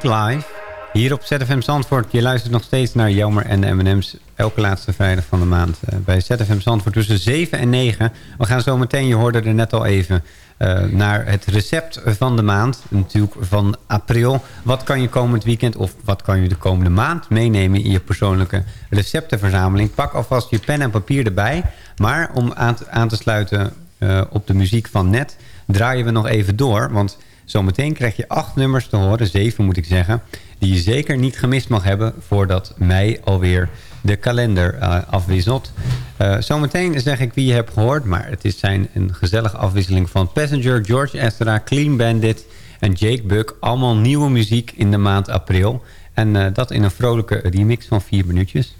Life. Hier op ZFM Zandvoort. Je luistert nog steeds naar Jelmer en de M&M's. Elke laatste vrijdag van de maand. eh, bij ZFM Zandvoort tussen 7 en 9. We gaan zo meteen, je hoorde er net al even... eh, naar het recept van de maand. Natuurlijk van april. Wat kan je komend weekend of wat kan je de komende maand meenemen... in je persoonlijke receptenverzameling. Pak alvast je pen en papier erbij. Maar om aan te, aan te sluiten eh, op de muziek van net... draaien we nog even door. Want zometeen krijg je acht nummers te horen. Zeven moet ik zeggen. Die je zeker niet gemist mag hebben... voordat mei alweer de kalender eh, afwisselt. Eh, zometeen zeg ik wie je hebt gehoord. Maar het is zijn een gezellige afwisseling van Passenger, George Ezra, Clean Bandit en Jake Buck. Allemaal nieuwe muziek in de maand april. En eh, dat in een vrolijke remix van vier minuutjes.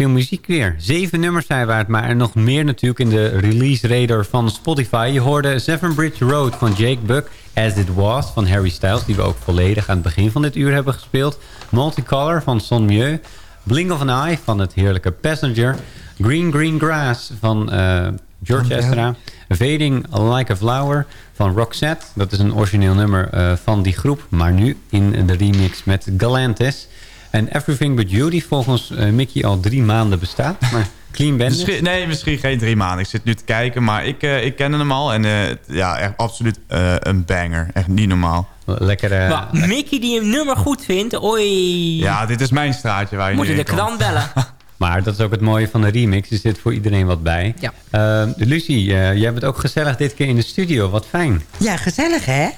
Veel muziek weer. Zeven nummers zijn waard, maar er nog meer natuurlijk in de release radar van Spotify. Je hoorde Seven Bridge Road van Jake Buck, As It Was van Harry Styles... die we ook volledig aan het begin van dit uur hebben gespeeld. Multicolor van Son Mieu. Blink of an Eye van het heerlijke Passenger. Green Green Grass van eh, George Ezra. Fading Like a Flower van Roxette. Dat is een origineel nummer eh, van die groep. Maar nu in de remix met Galantis. En Everything But You, die volgens eh, Mickey al drie maanden bestaat. Maar Clean Bandit... Misschien, nee, misschien geen drie maanden. Ik zit nu te kijken, maar ik, eh, ik ken hem al. En eh, ja, echt absoluut eh, een banger. Echt niet normaal. Lekker... eh, Maar Mickey die een nummer goed vindt, oei. Ja, dit is mijn straatje waar je Moet je de krant bellen. Maar dat is ook het mooie van de remix. Er zit voor iedereen wat bij. Ja. Eh, Lucie, eh, jij bent ook gezellig dit keer in de studio. Wat fijn. Ja, gezellig hè?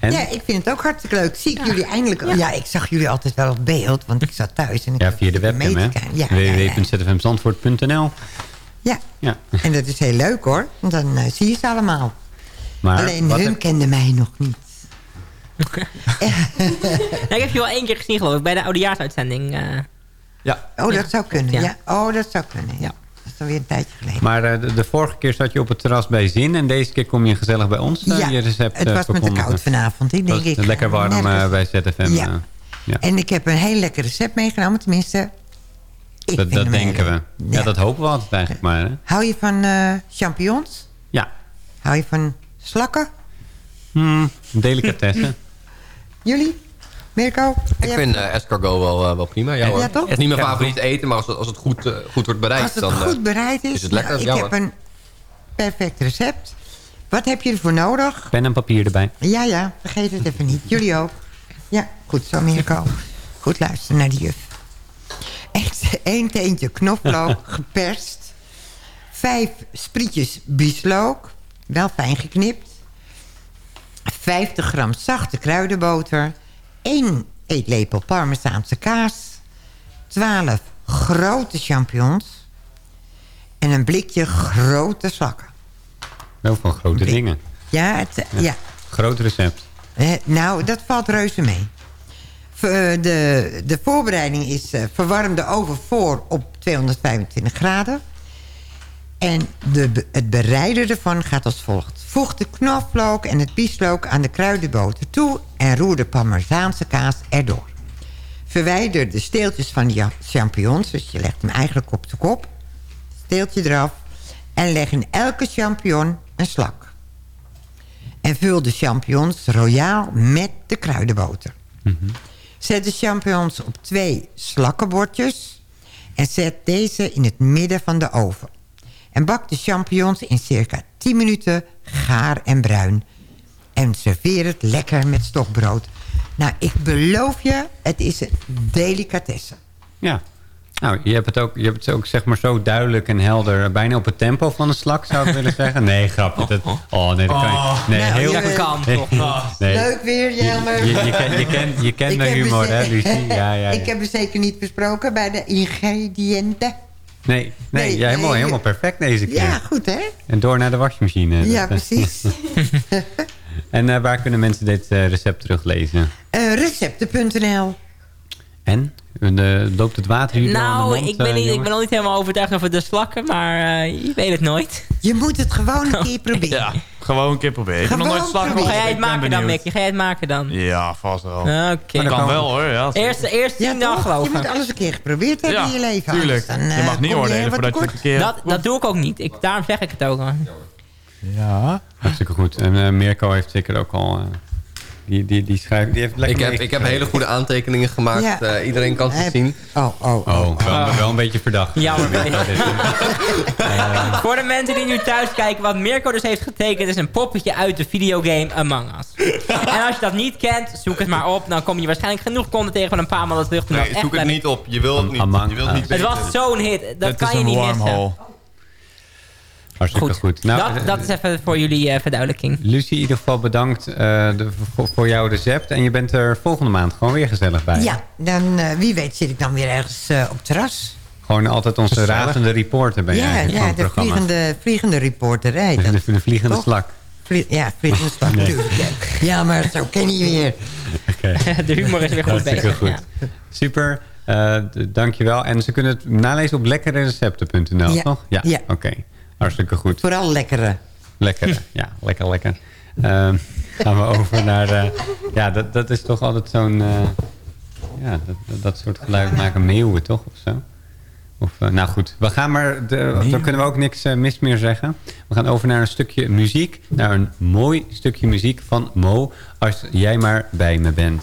En? Ja, ik vind het ook hartstikke leuk. Zie ik jullie eindelijk... Ja. ik zag jullie altijd wel op beeld, want ik zat thuis. En ik Ja, via de mee webcam, te hè? Ja, ja, ja. www.zfmzandvoort.nl Ja. Ja. En dat is heel leuk hoor. Want dan eh, zie je ze allemaal. Maar Alleen hun heb- kenden mij nog niet. Ja, ik heb je wel één keer gezien geloof ik, bij de oudejaarsuitzending. eh. Ja. Oh, dat zou kunnen. Ja. Ja. Oh, dat zou kunnen. Ja. Dat alweer een tijdje geleden. Maar eh, de, de vorige keer zat je op het terras bij Zin. En deze keer kom je gezellig bij ons. eh, Ja, je recept het eh, was me te verkondigen. koud vanavond, ik denk Was ik. Lekker warm bij ZFM. Ja. ja. En ik heb een heel lekker recept meegenomen. Tenminste, dat ik dat heel denken we. Ja. dat hopen we altijd eigenlijk maar. Hè? Hou je van champignons? Ja. Hou je van slakken? Hmm, delicatesse. Jullie? Mirko? Ik vind eh escargot wel, eh, wel prima. Ja, hoor. Ja, toch? Het is niet mijn Ja. favoriet eten, maar als het, als het goed, eh, goed wordt bereid, Als het dan goed bereid is, is het lekker. nou, ik heb een perfect recept. Wat heb je ervoor nodig? Pen en papier erbij. Ja, ja, vergeet het even niet. Jullie ook. Ja, goed zo, Mirko. Goed luisteren naar die juf. Echt één teentje knoflook, geperst. Vijf sprietjes bieslook, wel fijn geknipt. 50 gram zachte kruidenboter. 1 eetlepel parmezaanse kaas. 12 grote champignons. En een blikje grote slakken. Wel van grote Blik. dingen. Ja, het, ja. Groot recept. Eh, nou, dat valt reuze mee. Eh, de, de voorbereiding is eh, verwarm de oven voor op 225 graden. En de, het bereiden ervan gaat als volgt. Voeg de knoflook en het bieslook aan de kruidenboter toe... en roer de parmezaanse kaas erdoor. Verwijder de steeltjes van de champignons... dus je legt hem eigenlijk op de kop. Steeltje eraf. En leg in elke champignon een slak. En vul de champignons royaal met de kruidenboter. Zet de champignons op twee slakkenbordjes... en zet deze in het midden van de oven. En bak de champignons in circa 10 minuten gaar en bruin. En serveer het lekker met stokbrood. Nou, ik beloof je, het is een delicatesse. Ja. Nou, je hebt het ook, je hebt het ook zeg maar zo duidelijk en helder. Bijna op het tempo van een slak, zou ik willen zeggen. Nee, grapje. Dat, oh, nee, dat kan je. Nee, Nou, heel je- kan, toch? nee. Leuk weer, Jelmer. Je, je, je, ken- je, kent- je kent heb humor, hè, Lucie? Ja, ja, ja. Ik heb er zeker niet besproken bij de ingrediënten. Nee, nee, Nee, ja, helemaal, nee, helemaal perfect deze keer. Ja, goed hè? En door naar de wasmachine. Ja, Dat, eh, precies. en eh, waar kunnen mensen dit eh, recept teruglezen? Recepten.nl En? Eh, loopt het water hier Nou, mond, ik ben, eh, niet, ik ben nog niet helemaal overtuigd over de slakken, maar eh, je weet het nooit. Je moet het gewoon een keer proberen. Ja, gewoon een keer proberen. Ik heb nog Gewoon nooit proberen. Ga jij het Ik ben maken dan. Mickey? Ga jij het maken dan? Ja, vast wel. Oké. kan wel hoor. Ja, Eerst, eerst Ja, tien dag toch? geloof Je moet ik. alles een keer geprobeerd hebben Ja, in je leven. tuurlijk. dan, Je mag niet oordelen voordat je het een keer... Dat, dat doe ik ook niet. Ik, daarom zeg ik het ook al. Ja. Hartstikke goed. En eh, Mirko heeft zeker ook al... die, die, die schrijft... Die heeft lekker Ik heb, mee- ik heb hele goede aantekeningen gemaakt. Ja. Eh, iedereen kan ze zien. Oh, oh, oh. Oh, wel, wel een beetje verdacht. Jammer. Voor de mensen die nu thuis kijken, wat Mirko dus heeft getekend... is een poppetje uit de videogame Among Us. en als je dat niet kent, zoek het maar op. Dan kom je waarschijnlijk genoeg content tegen van een paar maanden terug. Nee, echt zoek het niet op. Je wil het niet. Je wilt niet. Het was zo'n hit. Dat Het kan is je niet wormhole. missen. Hartstikke Goed, goed. Nou, dat, dat is even voor jullie eh, verduidelijking. Lucie, in ieder geval bedankt eh, de- voor, voor jouw recept. En je bent er volgende maand gewoon weer gezellig bij. Ja, dan eh, wie weet zit ik dan weer ergens op het terras. Gewoon altijd onze Gezellig. razende reporter ben jij Ja, eigenlijk ja van het de programma. vliegende, vliegende reporterij. De, Dat, de, de vliegende Toch? slak. vlie- ja, vliegende Nee. natuurlijk. Ja. Ja, maar zo ken je weer. Oké. De humor is weer goed Hartstikke bezig. goed. ja. Super, eh, dankjewel. En ze kunnen het nalezen op lekkererecepten.nl, Ja, toch? Ja, ja. oké. Hartstikke goed. Vooral lekkere. Lekker, ja, lekker, lekker. Ehm, gaan we over naar... eh, ja, dat, dat is toch altijd zo'n... eh, ja, dat, dat, dat soort geluid maken meeuwen, toch? Of zo? Of, eh, nou goed, we gaan maar... De, dan kunnen we ook niks mis meer zeggen. We gaan over naar een stukje muziek. Naar een mooi stukje muziek van Mo. Als jij maar bij me bent.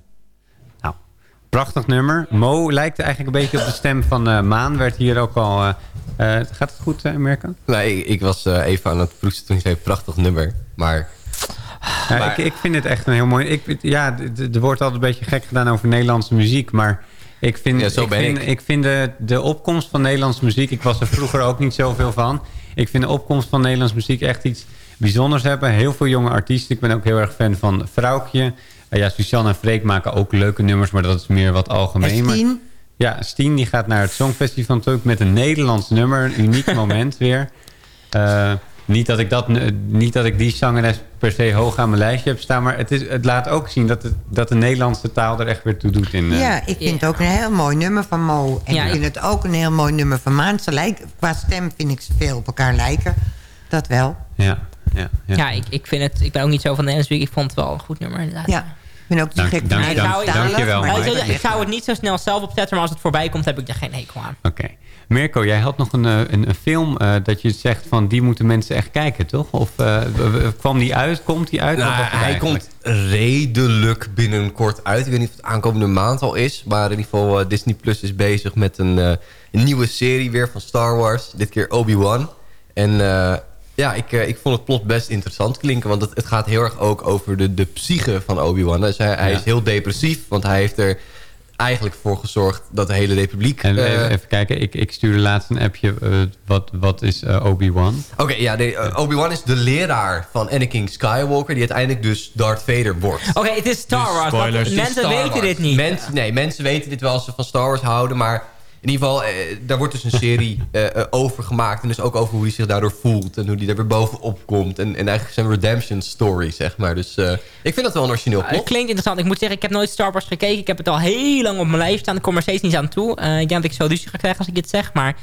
Prachtig nummer. Mo lijkt eigenlijk een beetje op de stem van eh, Maan. Werd hier ook al... eh, eh, gaat het goed, Mirka? Nee, ik, ik was even aan het proesten toen je zei prachtig nummer. Maar... Ja, maar- ik, ik vind het echt een heel mooi... Ik, ja, er wordt altijd een beetje gek gedaan over Nederlandse muziek. Maar ik vind, Ja, zo ik ben vind, ik. vind de, de opkomst van Nederlandse muziek... Ik was er vroeger ook niet zoveel van. Ik vind de opkomst van Nederlandse muziek echt iets bijzonders hebben. Heel veel jonge artiesten. Ik ben ook heel erg fan van Vrouwtje. Ja, Suzanne en Freek maken ook leuke nummers. Maar dat is meer wat algemeen. Maar- Stien? ja, Stien die gaat naar het Songfestival natuurlijk met een Nederlands nummer. Een uniek moment weer. Eh, niet, dat ik dat, niet dat ik die zangeres per se hoog aan mijn lijstje heb staan. Maar het, is, het laat ook zien dat, het, dat de Nederlandse taal er echt weer toe doet. In, eh, Ja, ik vind het ook een heel mooi nummer van Mo. En Ja, ik vind het ook een heel mooi nummer van Maan. Ze lijken, qua stem vind ik ze veel op elkaar lijken. Dat wel. Ja, ja, ja. Ja, ik, ik, vind het, ik ben ook niet zo van de Nederlands. Ik vond het wel een goed nummer inderdaad. Ja, ben ook niet gek van. Ik, ik zou het niet zo snel zelf opzetten, maar als het voorbij komt heb ik er geen hekel aan. Oké. Mirko, jij had nog een, eh, een, een film eh, dat je zegt van die moeten mensen echt kijken, toch? Of eh, kwam die uit? Komt die uit? Nou, hij eigenlijk? komt redelijk binnenkort uit. Ik weet niet of het aankomende maand al is. Maar in ieder geval, Disney Plus is bezig met een, eh, een nieuwe serie weer van Star Wars. Dit keer Obi-Wan. En eh, ja, ik, eh, ik vond het plot best interessant klinken. Want het, het gaat heel erg ook over de, de psyche van Obi-Wan. Dus hij, hij Ja. is heel depressief. Want hij heeft er eigenlijk voor gezorgd dat de hele republiek... En eh, even, even kijken, ik, ik stuurde laatst een appje. eh, wat, wat is eh, Obi-Wan? Oké, ja, Obi-Wan is de leraar van Anakin Skywalker... die uiteindelijk dus Darth Vader wordt. Oké, het is Star Dus Wars. is Mensen Star weten Wars. dit niet. Mensen, nee, mensen weten dit wel als ze van Star Wars houden. Maar in ieder geval, eh, daar wordt dus een serie eh, eh, over gemaakt. En dus ook over hoe hij zich daardoor voelt. En hoe hij er weer bovenop komt. En, en eigenlijk zijn redemption story, zeg maar. Dus eh, ik vind dat wel een origineel Het plot. klinkt interessant. Ik moet zeggen, ik heb nooit Star Wars gekeken. Ik heb het al heel lang op mijn lijst staan. Ik kom er steeds niet aan toe. Eh, ik denk dat ik zo ruzie ga krijgen als ik dit zeg. Maar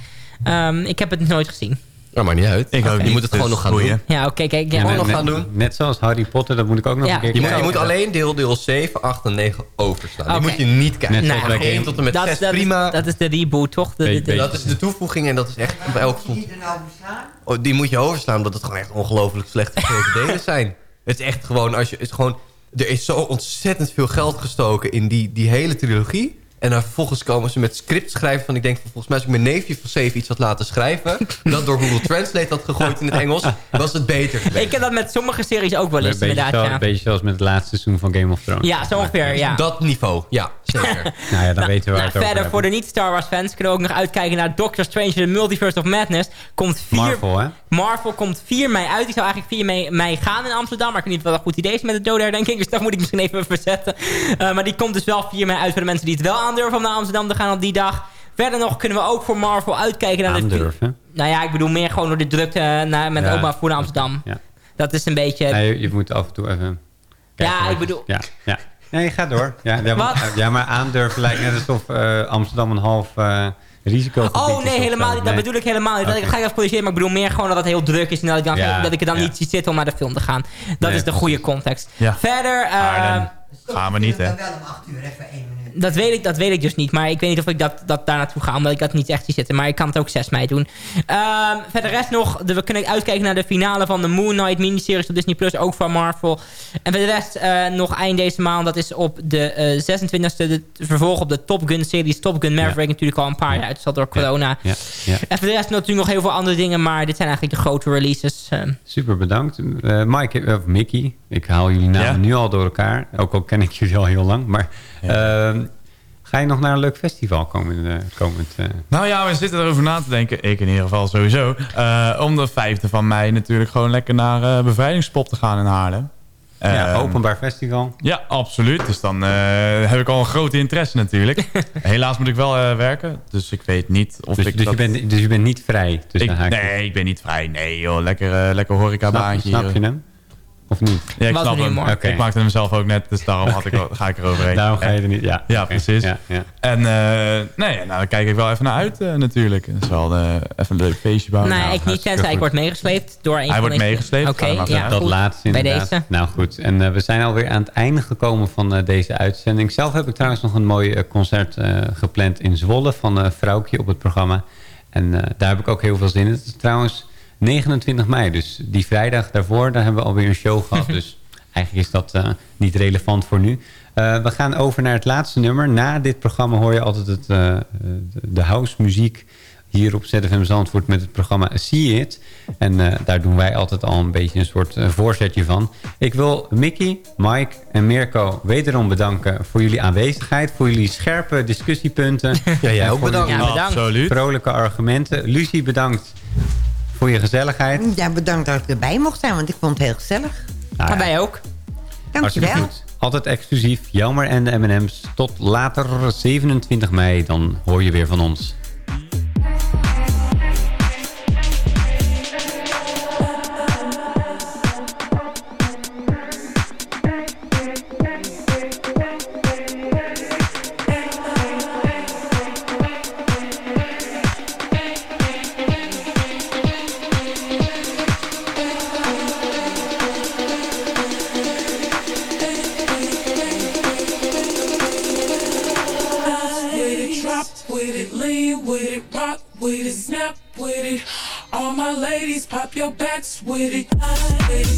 ehm, ik heb het nooit gezien. Dat maakt niet uit. Ik ook je moet het dus gewoon nog gaan boeien. doen. Ja, oké, kijk. Ja, Gewoon net, nog gaan doen. Net zoals Harry Potter, dat moet ik ook nog Ja. een keer Je moet, kijken. je moet alleen deel, deel 7, 8 en 9 overslaan. Die Oké. moet je niet kijken. Net één Game- tot en met dat, 6 dat, prima. Is, dat is de reboot, toch? De, de- Beetje- de- dat is de toevoeging en dat is echt op elk stond. Oh, die moet je overslaan, omdat het gewoon echt ongelooflijk slechte geschreven delen zijn. Het is echt gewoon, als je, het is gewoon, er is zo ontzettend veel geld gestoken in die, die hele trilogie. En dan vervolgens komen ze met script schrijven van... ik denk, van, volgens mij als ik mijn neefje van 7 iets had laten schrijven... dat door Google Translate had gegooid in het Engels... was het beter geweest. Ik heb dat met sommige series ook wel eens, Een beetje, inderdaad. zo- Ja, beetje zoals met het laatste seizoen van Game of Thrones. ja zo ongeveer, ja. Dat niveau, ja, zeker. Nou ja, dan weten we waar Nou, het over verder, voor de niet-Star Wars fans kunnen we ook nog uitkijken naar Doctor Strange in the Multiverse of Madness. Komt 4, Marvel, hè? Marvel komt 4 mei uit. Die zou eigenlijk 4 mei, mei gaan in Amsterdam. Maar ik weet niet of dat een goed idee is met de dode herdenking. Dus dat moet ik misschien even verzetten. Eh, maar die komt dus wel 4 mei uit voor de mensen die het wel aandurven om naar Amsterdam te gaan op die dag. Verder nog kunnen we ook voor Marvel uitkijken naar de... Aandurven. Nou ja, ik bedoel meer gewoon door de drukte eh, naar, met Ja. oma voor naar Amsterdam. Ja. Dat is een beetje... Nee, je, je moet af en toe even... Ja, kijken ik je- bedoel- Ja, ja. Nee, ga door. Ja, ja, Wat? ja, maar aandurven lijkt net alsof eh, Amsterdam een half eh risico Oh nee, helemaal niet. Dat bedoel ik helemaal niet. Dat Oké. ga ik even corrigeren, maar ik bedoel meer gewoon dat het heel druk is... en dat ik, dan, Ja, dat ik er dan ja. niet zie zitten om naar de film te gaan. Dat Nee, is de goede context. Ja. Verder... dan gaan we niet, hè? wel om 8 uur even 1 minuut. Dat weet, ik, dat weet ik dus niet. Maar ik weet niet of ik dat, dat daar naartoe ga. Omdat ik dat niet echt zie zitten. Maar ik kan het ook 6 mei doen. Ehm, verder rest nog. De, we kunnen uitkijken naar de finale van de Moon Knight miniseries op Disney Plus. Ook van Marvel. En voor de rest eh, nog eind deze maand. Dat is op de eh 26e. De vervolg op de Top Gun series. Top Gun Maverick natuurlijk al een paar jaar uitgesteld door corona. Ja, ja. En voor de rest natuurlijk nog heel veel andere dingen. Maar dit zijn eigenlijk de grote releases. ehm. Super bedankt. Eh, Mike, of Mickey, ik haal jullie namen Ja? nu al door elkaar. Ook al ken ik jullie al heel lang. Maar ehm, ga je nog naar een leuk festival komend... eh, komend eh, Nou ja, we zitten erover na te denken. Ik in ieder geval sowieso. Eh, om de vijfde van mei natuurlijk gewoon lekker naar Bevrijdingspop te gaan in Haarlem. ja, Ehm, openbaar festival. Ja, absoluut. Dus dan heb ik al een grote interesse natuurlijk. Helaas moet ik wel werken. Dus ik weet niet of Dus, ik dus, dat... je bent, dus je bent niet vrij tussen ik, haakjes. nee, ik ben niet vrij. Nee joh, lekker, eh, lekker horecabaantje. Snap, snap je hem? Of niet? Ja, ik Wat snap hem. Oké. Ik maakte hem zelf ook net, dus daarom had ik, wel- ga ik eroverheen. Daarom ga je er niet... Ja, Ja, precies. Ja, ja. En eh, nee, nou, daar kijk ik wel even naar uit eh, natuurlijk. Het is wel eh, even een leuk feestje bouwen. Nee, Nou, ik niet, tenzij ik word meegesleept door een Hij van wordt meegesleept? Oké, dat ja, laatste Bij inderdaad. deze. Nou goed, en eh, we zijn alweer aan het einde gekomen van eh, deze uitzending. Zelf heb ik trouwens nog een mooi concert eh, gepland in Zwolle van eh Vrouwtje op het programma. En eh, daar heb ik ook heel veel zin in. Het is trouwens 29 mei, dus die vrijdag daarvoor, daar hebben we alweer een show gehad. dus eigenlijk is dat eh, niet relevant voor nu. Eh, we gaan over naar het laatste nummer. Na dit programma hoor je altijd het, eh, de, house muziek hier op ZFM Zandvoort met het programma See It. En eh, daar doen wij altijd al een beetje een soort voorzetje van. Ik wil Mickey, Mike en Mirko wederom bedanken voor jullie aanwezigheid. Voor jullie scherpe discussiepunten. Ja, jij ook voor bedankt. Ja, bedankt. Absoluut. Vrolijke argumenten. Lucie, bedankt voor je gezelligheid. Ja, bedankt dat ik erbij mocht zijn, want ik vond het heel gezellig. Nou ja, wij ook. hartstikke Dankjewel. goed. Altijd exclusief. Jelmer en de M&M's. Tot later, 27 mei. Dan hoor je weer van ons. With it. All my ladies, pop your backs with it.